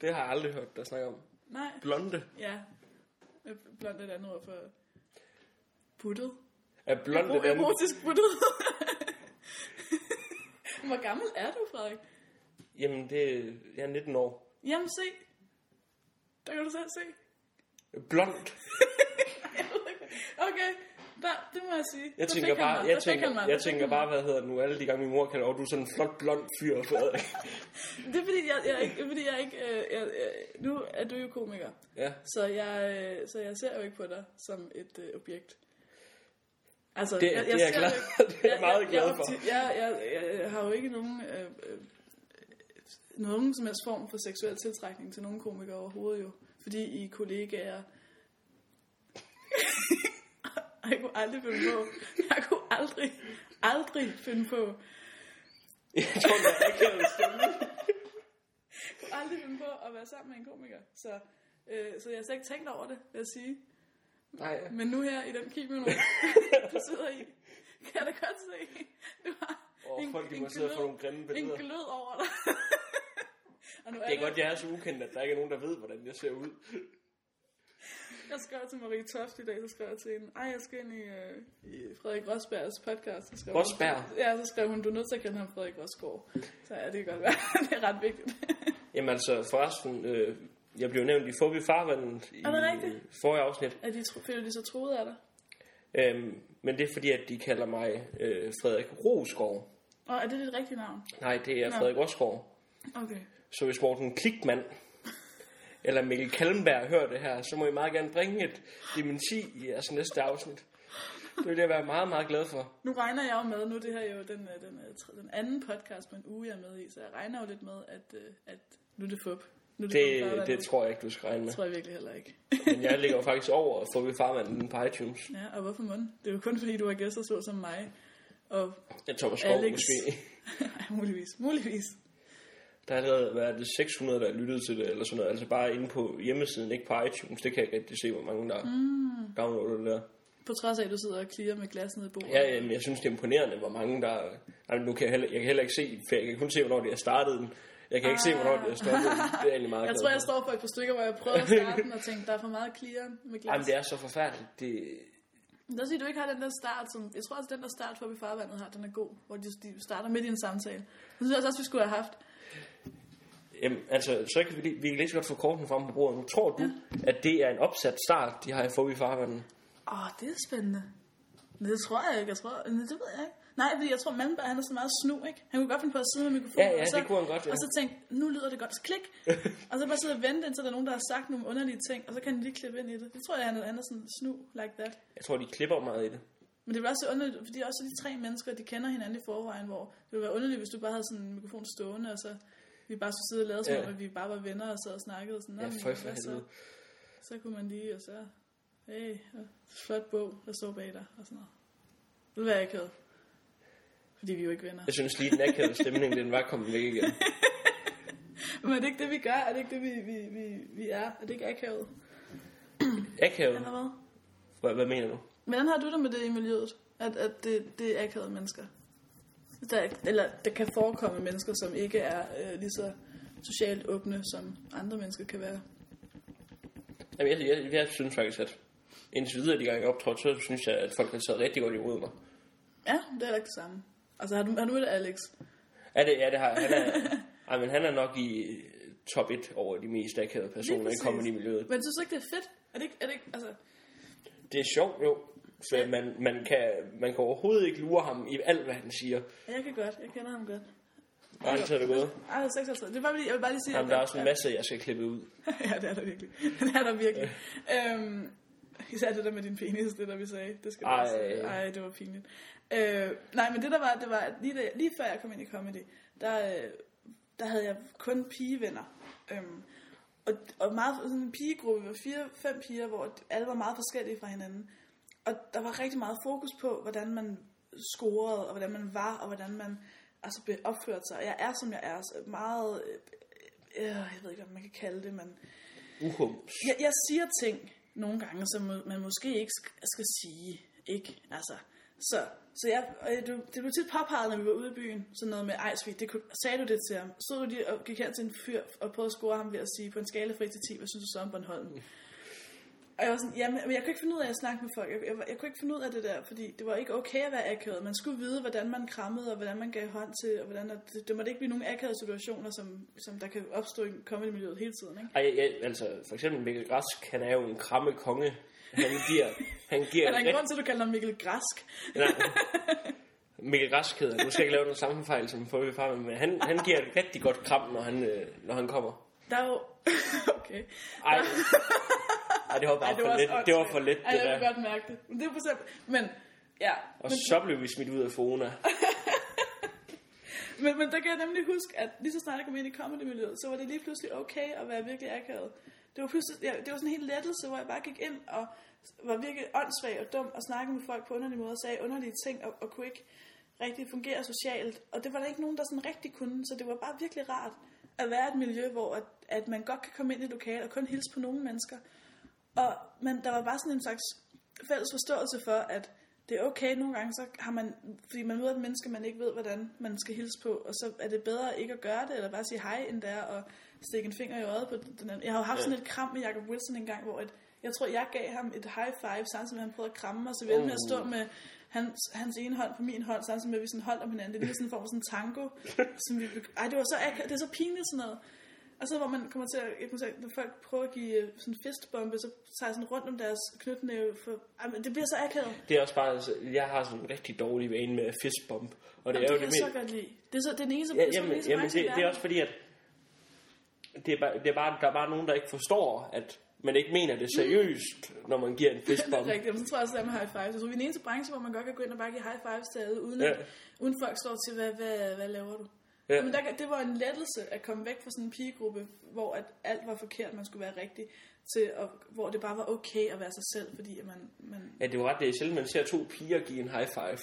det har jeg aldrig hørt dig snakke om. Nej, Blonde. ja. Øh, Blonde er et andet ord for puttet. Er blonde Ero- den? Erotisk puttet. Hvor gammel er du, Frederik? Jamen, det, jeg er 19 år. Jamen se. Der kan du selv se. Blond. Okay, der, det må jeg sige. Jeg Der tænker bare, jeg fik tænker, jeg tænker bare, hvad hedder nu, alle de gange min mor kalder, og du er sådan en flot blond fyr. Det er fordi, jeg, jeg, ikke, fordi jeg ikke... Øh, jeg, jeg, nu er du jo komiker, ja, så jeg, øh, så jeg ser jo ikke på dig som et øh, objekt. Altså, Det- det er jeg glad- det er jeg meget glad jeg, for. Jeg, jeg, jeg, jeg har jo ikke nogen... Øh, øh, nogen som helst form for seksuel tiltrækning til nogen komikere overhovedet jo. Fordi I er kollegaer. jeg kunne aldrig finde på. Jeg kunne aldrig, aldrig finde på. jeg tror, det er akavet stemning. Jeg kunne aldrig finde på at være sammen med en komiker. Så, øh, så jeg har slet ikke tænkt over det, vil jeg sige. Nej, Men nu her i den kimono, du sidder i, kan jeg da godt se, du har og folk de må sidde og få nogle grimme en billeder. glød over dig. og nu er Det er godt, jeg er så ukendt, at der ikke er nogen, der ved, hvordan jeg ser ud. Jeg skrev til Marie Toft i dag, så skrev jeg til hende, ej, jeg skal ind i, øh, i Frederik Rosbergs podcast. Så skrev Rosberg? Hun, ja, så skrev hun, du er nødt til at kende ham Frederik Rosgaard. Så ja, det kan godt være, det er ret vigtigt. Jamen altså, forresten, øh, jeg blev nævnt i Fobi Farvandet i Er forrige afsnit. er de, føler de så troet af dig? Øhm, men det er fordi, at de kalder mig øh, Frederik Rosgaard. Og er det dit rigtige navn? Nej, det er Nå. Frederik Rosgaard. Okay. Så hvis Morten Klikman eller Mikkel Kallenberg hører det her, så må I meget gerne bringe et dementi i jeres næste afsnit. Det vil jeg være meget, meget glad for. Nu regner jeg jo med, nu er det her jo den, øh, den, øh, den anden podcast på en uge, jeg er med i, så jeg regner jo lidt med, at, øh, at nu er det fup. Nu Det, det tror jeg ikke, du skal regne med. Det tror jeg virkelig heller ikke. Men jeg ligger faktisk over Fobi Farvandet på iTunes. ja, og hvorfor mund? Det er jo kun fordi, du har gæster så som mig. Og Jeg Thomas Skov Alex. måske. Ej, muligvis, muligvis. Der har allerede været 600, der har lyttet til det, eller sådan noget. Altså bare inde på hjemmesiden, ikke på iTunes. Det kan jeg ikke rigtig se, hvor mange der mm. downloader det der. På trods af, at du sidder og klirer med glas nede i bordet. Ja, jamen, jeg synes, det er imponerende, hvor mange der... Altså, nu kan jeg, heller, jeg kan heller ikke se, for jeg kan kun se, hvornår de har startet den. Jeg kan ikke se, hvornår stoppet den. Det er jeg egentlig meget Jeg tror, jeg står for et par stykker, hvor jeg prøvede at starte den og tænkte, der er for meget clear med glas. Jamen, det er så forfærdeligt. Det, Men er også, fordi du ikke har den der start, som... Jeg tror også, den der start for, vi farvandet har, den er god. Hvor de, de starter midt i en samtale. Det synes jeg også, vi skulle have haft. jamen, altså, så kan vi, vi kan lige så godt få korten frem på bordet. Nu tror du, ja. at det er en opsat start, de har i Fobi Farvandet? Åh, det er spændende. Det tror jeg ikke. Jeg tror, det ved jeg ikke. Nej, fordi jeg tror, Malmberg, han er så meget snu, ikke? Han kunne godt finde på at sidde med mikrofonen. Ja, ja, og så, det kunne han godt, ja. Og så tænke, nu lyder det godt, så klik. og så bare sidde og vente, indtil der er nogen, der har sagt nogle underlige ting, og så kan han lige klippe ind i det. Det tror jeg, han er, sådan snu like that. Jeg tror, de klipper meget i det. Men det er også underligt, fordi også de tre mennesker, de kender hinanden i forvejen, hvor det ville være underligt, hvis du bare havde sådan en mikrofon stående, og så vi bare skulle sidde og lade som Ja. om, at vi bare var venner og sad og snakkede. Og sådan, "Nå, Ja, for hvad så? Så kunne man lige, og så, hey, flot bog, der står bag dig, og sådan noget. Det ville være akavet. Fordi vi er jo ikke venner. Jeg synes lige, den akavede stemning, den var kommet væk igen. Men er det ikke det, vi gør? Er det ikke det, vi, vi, vi, vi er? Er det ikke akavet? Akavet? Eller hvad? Hvad, hvad mener du? Hvordan har du det med det i miljøet? At, at det, det er akavede mennesker? Der, eller der kan forekomme mennesker, som ikke er øh, lige så socialt åbne, som andre mennesker kan være. Jamen, jeg, jeg, jeg synes faktisk, at indtil videre de gange jeg optrådte, så synes jeg, at folk har taget rigtig godt imod mig. Ja, det er ikke det samme. Altså, har du, har du mødt Alex? Ja, det, ja, det har han. Er, ej, men han er nok i top 1 over de mest akavede personer i comedy-miljøet. Men synes du ikke, det er fedt? Er det ikke, er det ikke altså... Det er sjovt, jo. Så man, man, kan, man kan overhovedet ikke lure ham i alt, hvad han siger. Ja, jeg kan godt. Jeg kender ham godt. Og han tager det gået. Ej, det er 56. Det er bare jeg vil bare lige sige... Jamen, der er også en masse, jeg skal klippe ud. ja, det er der virkelig. Det er der virkelig. øhm, især det der med din penis, det der vi sagde. Det skal du Ej. også. Ej, det var pinligt. Øh, nej, men det der var, det var lige, da, lige før jeg kom ind i comedy, der, øh, der havde jeg kun pigevenner. Øhm, og, og meget sådan en pigegruppe, vi var fire, fem piger, hvor alle var meget forskellige fra hinanden. Og der var rigtig meget fokus på, hvordan man scorede, og hvordan man var, og hvordan man altså, blev opført sig. Og jeg er, som jeg er, så meget... Øh, øh, jeg ved ikke, hvad man kan kalde det, men Uhums. jeg, jeg siger ting nogle gange, som man måske ikke skal sige. Ikke? Altså, så, så jeg, øh, du, det, blev tit påpeget, når vi var ude i byen, sådan noget med, ej det kunne, sagde du det til ham? Så du lige og gik hen til en fyr og prøvede at score ham ved at sige, på en skala fra 1 til 10, hvad synes du så om Bornholm? Og jeg var sådan, jamen, men jeg kunne ikke finde ud af at snakke med folk. Jeg, jeg, jeg kunne ikke finde ud af det der, fordi det var ikke okay at være akavet. Man skulle vide, hvordan man krammede, og hvordan man gav hånd til, og hvordan, at det, det måtte ikke blive nogle akavede situationer, som, som der kan opstå i comedy-miljøet hele tiden. Ikke? Ej, jeg, altså, for eksempel Mikkel Græsk, han er jo en kramme konge. Han giver, han giver Er der en rigt- grund til, at du kalder ham Mikkel Græsk? Nej. Mikkel Græsk hedder. Nu skal jeg ikke lave den samme fejl som forrige far, men han, han giver et rigtig godt kram, når han, øh, når han kommer. Der er jo... okay. Ej, Ej det var bare Ej, for lidt. Det var for lidt, Ej, det jeg vil der. godt mærke det. Men det er for eksempel... Men, ja. Og så blev vi smidt ud af Fona. Men, men der kan jeg nemlig huske, at lige så snart jeg kom ind i comedy-miljøet, så var det lige pludselig okay at være virkelig akavet. Det var, pludselig, ja, det var sådan en helt lettelse, hvor jeg bare gik ind og var virkelig åndssvag og dum og snakkede med folk på underlige måder og sagde underlige ting og, og kunne ikke rigtig fungere socialt. Og det var der ikke nogen, der sådan rigtig kunne, så det var bare virkelig rart at være et miljø, hvor at, at man godt kan komme ind i et lokale og kun hilse på nogle mennesker. Og, men der var bare sådan en slags fælles forståelse for, at det er okay nogle gange, så har man, fordi man møder et menneske, man ikke ved, hvordan man skal hilse på, og så er det bedre ikke at gøre det, eller bare sige hej, end der og stikke en finger i øjet på den anden. Jeg har jo haft sådan et kram med Jacob Wilson en gang, hvor et, jeg tror, jeg gav ham et high five, samtidig med, at han prøvede at kramme mig, så vi endte med at stå med hans, hans ene hånd på min hånd, samtidig med, at vi sådan holdt om hinanden. Det er lige sådan en form for sådan en tango. Som vi, ej, det var så det er så pinligt sådan noget. Og så hvor man kommer til at, kommer til at, når folk prøver at give øh, sådan en fistbombe, så tager sådan rundt om deres knytnæve, for, ej, det bliver så akavet. Det er også bare, altså, jeg har sådan en rigtig dårlig vane med fistbump. Og det Jamen, er jo det det jeg så godt lide. Det er så det er den eneste, Ja, jamen, jamen det, det er også fordi, at det er, bare, det er bare, der er bare nogen, der ikke forstår, at man ikke mener det seriøst, når man giver en det er rigtigt, men så tror jeg også, er med high fives. Jeg tror, vi er den eneste branche, hvor man godt kan gå ind og bare give high fives til alle, uden, Ja. at, uden folk står til, hvad, hvad, hvad laver du? Ja. Men der, det var en lettelse at komme væk fra sådan en pigegruppe, hvor at alt var forkert, man skulle være rigtig, til at, hvor det bare var okay at være sig selv, fordi at man, man Ja, det jo ret, det er sjældent, man ser to piger give en high five.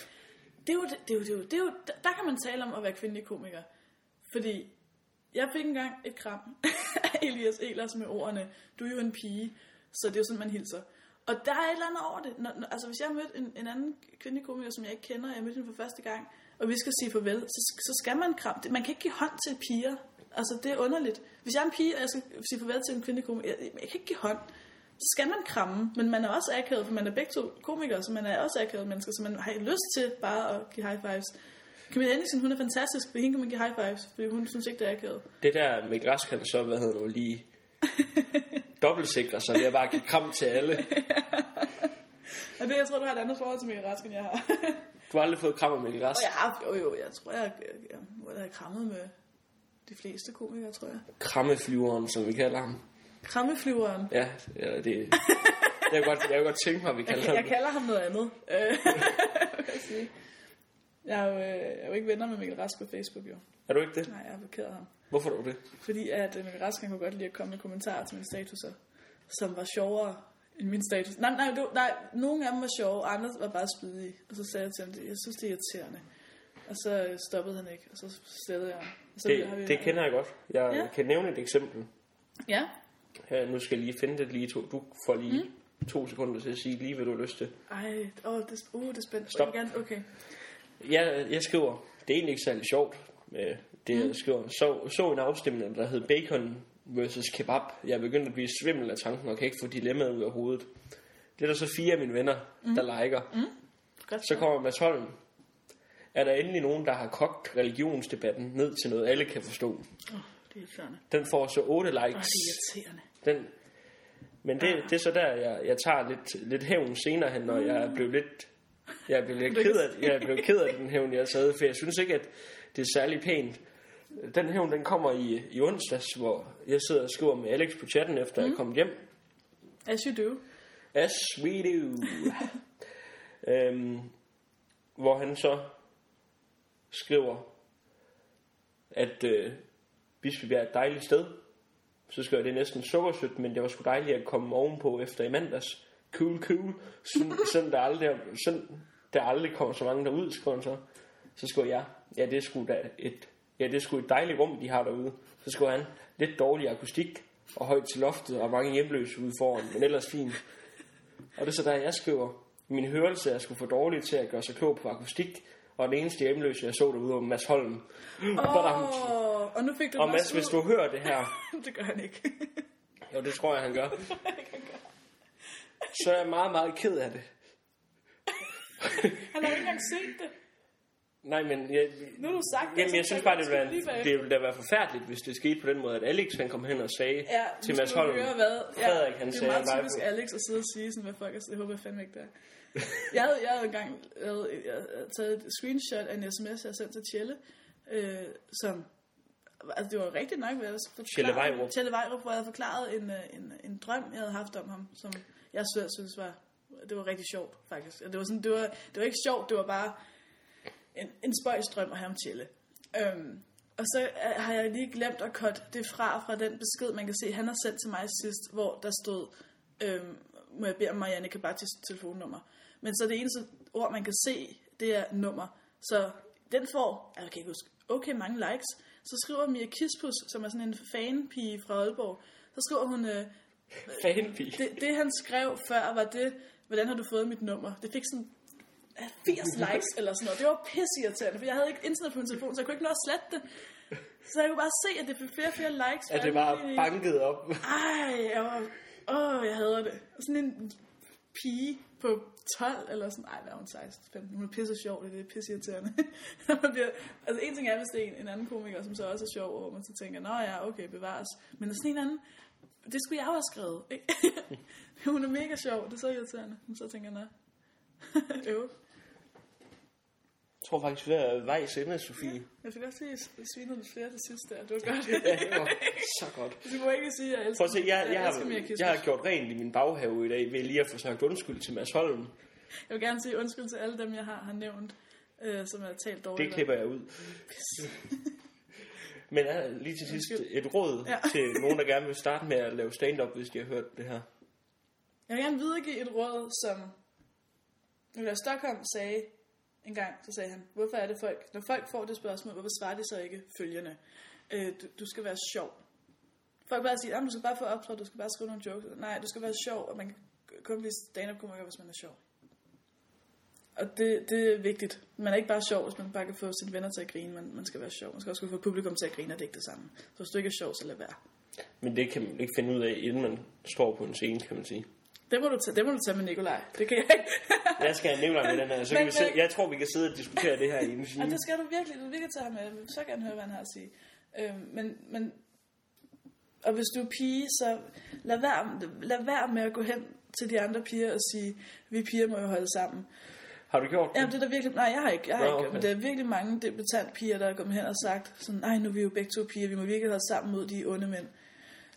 det er jo, det, det, er jo, det, er jo, det er jo, der, der kan man tale om at være kvindelig komiker. Fordi jeg fik engang et kram af Elias Elers med ordene, du er jo en pige, så det er jo sådan, man hilser. Og der er et eller andet over det. Når, når, altså hvis jeg har mødt en, en anden kvindelig komiker, som jeg ikke kender, og jeg mødte hende for første gang, og vi skal sige farvel, så, så skal man kramme. Man kan ikke give hånd til piger. Altså det er underligt. Hvis jeg er en pige, og jeg skal sige farvel til en kvindelig komiker, jeg, jeg kan ikke give hånd. Så skal man kramme, men man er også akavet, for man er begge to komikere, så man er også akavet mennesker, så man har lyst til bare at give high fives. Camilla Henningsen, hun er fantastisk, fordi hende kan man give high fives, fordi hun synes ikke, det er akavet. Det der med græsk, han så, hvad hedder nu, lige dobbeltsikre sig ved at bare give kram til alle. Og det, jeg tror, du har et andet forhold til Mikkel Rask, end jeg har. Du har aldrig fået kram af Mikkel Rask. Og jeg har, jo jo, jeg tror, jeg, jeg, jeg da have krammet med de fleste komikere, tror jeg. Krammeflyveren, som vi kalder ham. Krammeflyveren. Ja, ja det... Jeg kan godt, jeg kan godt tænke mig, at vi kalder Jeg, ham. jeg kalder ham noget andet. Øh, jeg er, jo, øh, jeg er jo ikke venner med Mikkel Rask på Facebook, jo. Er du ikke det? Nej, jeg har blokeret ham. Hvorfor er du det? Fordi at øh, Mikkel Rask han kunne godt lide at komme med kommentarer til mine statuser, som var sjovere end min status. Nej, nej, du, nej, nogle af dem var sjove, andre var bare spydige. Og så sagde jeg til ham, det, jeg synes, det er irriterende. Og så øh, stoppede han ikke, og så slettede jeg. Og så Det, det kender jeg godt. Jeg Ja. kan nævne et eksempel. Ja, Her, nu skal jeg lige finde det lige to. Du får lige mm. to sekunder til at sige lige, hvad du har lyst til. ej, åh, det, uh, det er spændende. Stop. Okay. Jeg, jeg skriver, det er egentlig ikke særlig sjovt, med det jeg skriver. Så, så en afstemning, der hed bacon versus kebab. Jeg er begyndt at blive svimmel af tanken, og kan ikke få dilemmaet ud af hovedet. Det er der så fire af mine venner, mm. der liker. Mm. Godt Så kommer Mads Holm. Er der endelig nogen, der har kogt religionsdebatten ned til noget, alle kan forstå? Åh, det er irriterende. Den får så 8 Åh, likes. det er irriterende. Den, men det, det er så der, jeg, jeg tager lidt, lidt hævn senere hen, når jeg er blevet lidt, jeg blevet lidt ked af, jeg blevet ked af den hævn, jeg taget, for jeg synes ikke, at det er særlig pænt. Den hævn, den kommer i, i onsdags, hvor jeg sidder og skriver med Alex på chatten, efter mm. jeg kommet hjem. As you do. As we do. øhm, hvor han så skriver, at øh, Bispebjerg er et dejligt sted. Så skriver jeg, det er næsten sukkersødt, men det var sgu dejligt at komme ovenpå efter i mandags. Cool, cool. Sådan, sådan, der, aldrig, sådan der aldrig kommer så mange derud, skriver han så. Så skriver jeg, ja, det er sgu da et, ja, det er sgu et dejligt rum, de har derude. Så skriver han, lidt dårlig akustik, og højt til loftet, og mange hjemløse ude foran, men ellers fint. Og det er så der, jeg skriver, min hørelse er sgu for dårlig til at gøre sig klog på akustik, og den eneste hjemløse, jeg så derude, var Mads Holm. Åh, og nu fik du Og Mads, hvis du hører det her, det gør han ikke. jo, det tror jeg, han gør, så er jeg meget, meget ked af det. han har ikke engang set det. Nej, men jeg, Nu har du sagt det. jamen, så jeg synes bare, det ville, være, det ville da være forfærdeligt, hvis det skete på den måde, at Alex han kom hen og sagde Ja, til Mads Holm, høre, hvad... Frederik, han det er sagde meget typisk Alex at sidde og sige sådan, hvad folk er... Jeg håber jeg fandme ikke det er. Jeg havde, jeg havde engang jeg havde, jeg havde taget et screenshot af en sms, jeg sendte til Tjelle, øh, som... Altså, det var rigtigt nok, hvad jeg forklarede. Tjelle Vejrup. Tjelle Vejrup, hvor jeg havde forklaret en, øh, en, en drøm, jeg havde haft om ham, som jeg selv synes var... Det var rigtig sjovt, faktisk. Og Det var, sådan, det var, det var ikke sjovt, det var bare en, en spøjsdrøm at have om Tjelle. Øhm, og så øh, har jeg lige glemt at cut det fra, fra den besked, man kan se, han har sendt til mig sidst, hvor der stod, øhm, må jeg bede om Marianne Kabatis telefonnummer. Men så det eneste ord, man kan se, det er nummer. Så den får, jeg kan ikke huske, okay mange likes. Så skriver Mia Kispus, som er sådan en fanpige fra Aalborg, så skriver hun, øh, fanpige. det, det han skrev før var det, hvordan har du fået mit nummer? Det fik sådan ja, 80 likes eller sådan noget. Det var pisseirriterende, for jeg havde ikke internet på min telefon, så jeg kunne ikke nå at slette det. Så jeg kunne bare se, at det fik flere og flere likes. At det var banket op. Ej, jeg var... Åh, jeg hader det. Sådan en pige på 12, eller sådan, ej, hvad er hun 16, 15, hun er pisse sjov, det er pisse irriterende. Man bliver, altså en ting er, hvis det er en, en anden komiker, som så også er sjov, hvor man så tænker, nå ja, okay, bevares. Men sådan en anden, det skulle jeg jo have skrevet. Hun er mega sjov, det er så irriterende. Men så tænker jeg, nå. Øv. Jeg tror faktisk, vi er vejs ende, Sofie. Jeg fik også lige svinet lidt flere til sidst der. Det var godt. Ja, det var så godt. Du må ikke sige, at jeg elsker, Prøv at se, jeg, jeg, Mia har, Kispers. jeg har gjort rent i min baghave i dag ved lige at få sagt undskyld til Mads Holm. Jeg vil gerne sige undskyld til alle dem, jeg har, har nævnt, øh, som har talt dårligt. Det klipper jeg ud. Men er lige til sidst et råd Ja. til nogen, der gerne vil starte med at lave stand-up, hvis de har hørt det her. Jeg vil gerne videregive et råd, som Nikolaj Stockholm sagde en gang, så sagde han, hvorfor er det folk, når folk får det spørgsmål, hvorfor svarer de så ikke følgende? Øh, du, du skal være sjov. Folk bare siger, du skal bare få optrådt, du skal bare skrive nogle jokes. Nej, du skal være sjov, og man kan kun blive stand-up-komiker, hvis man er sjov. Og det, det er vigtigt. Man er ikke bare sjov, hvis man bare kan få sine venner til at grine. Man, man skal være sjov. Man skal også kunne få publikum til at grine, og det er ikke det samme. Så hvis du ikke er sjov, så lad være. Men det kan man ikke finde ud af, inden man står på en scene, kan man sige. Det må du tage, det må du tage med Nikolaj. Det kan jeg ikke. Jeg skal have Nicolaj med den her, så kan vi sidde, øh, jeg tror, vi kan sidde og diskutere det her i en Og time. det skal du virkelig, du vil virkelig tage ham med. Jeg vil så gerne høre, hvad han har at sige. Øhm, men, men, og hvis du er pige, så lad være, lad være med at gå hen til de andre piger og sige, vi piger må jo holde sammen. Har du gjort det? Ja, det er der virkelig, nej, jeg har ikke, jeg har Nå, ikke, okay. men der er virkelig mange debutant piger, der er kommet hen og sagt, sådan, nej, nu er vi jo begge to piger, vi må virkelig holde sammen mod de onde mænd.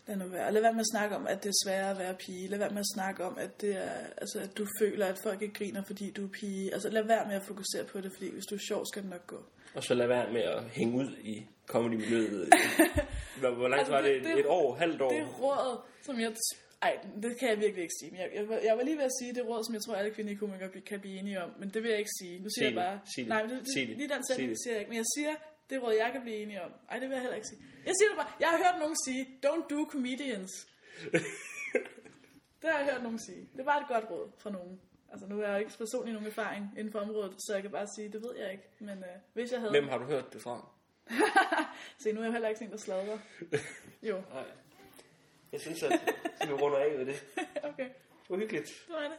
Lad nu være. Og Lad være med at snakke om, at det er sværere at være pige. Lad være med at snakke om, at, det er, altså, at du føler, at folk ikke griner, fordi du er pige. Altså lad være med at fokusere på det, fordi hvis du er sjov, skal det nok gå. Og så lad være med at hænge ud i comedy-miljøet. hvor, hvor langt Altså, var det? det- det- Et år? Halvt år? Det råd, som jeg... Ej, det kan jeg virkelig ikke sige. Men jeg, jeg, var- jeg var lige ved at sige det råd, som jeg tror, alle kvindelige komikere bi- kan blive enige om. Men det vil jeg ikke sige. Nu siger Sig jeg bare... Sig. Nej, men det, Sig lige den sætning siger jeg ikke. Men jeg siger, det råd, jeg kan blive enige om. Ej, det vil jeg heller ikke sige. Jeg siger det bare. Jeg har hørt nogen sige, don't do comedians. det har jeg hørt nogen sige. Det var et godt råd fra nogen. Altså nu har jeg jo ikke personligt nogen erfaring inden for området, så jeg kan bare sige, det ved jeg ikke. Men øh, hvis jeg havde... Hvem har du hørt det fra? Se, nu er jeg heller ikke sådan en, der sladrer. jo, Nej. Jeg synes, at vi runder af med det. okay. Det var hyggeligt. Det var det.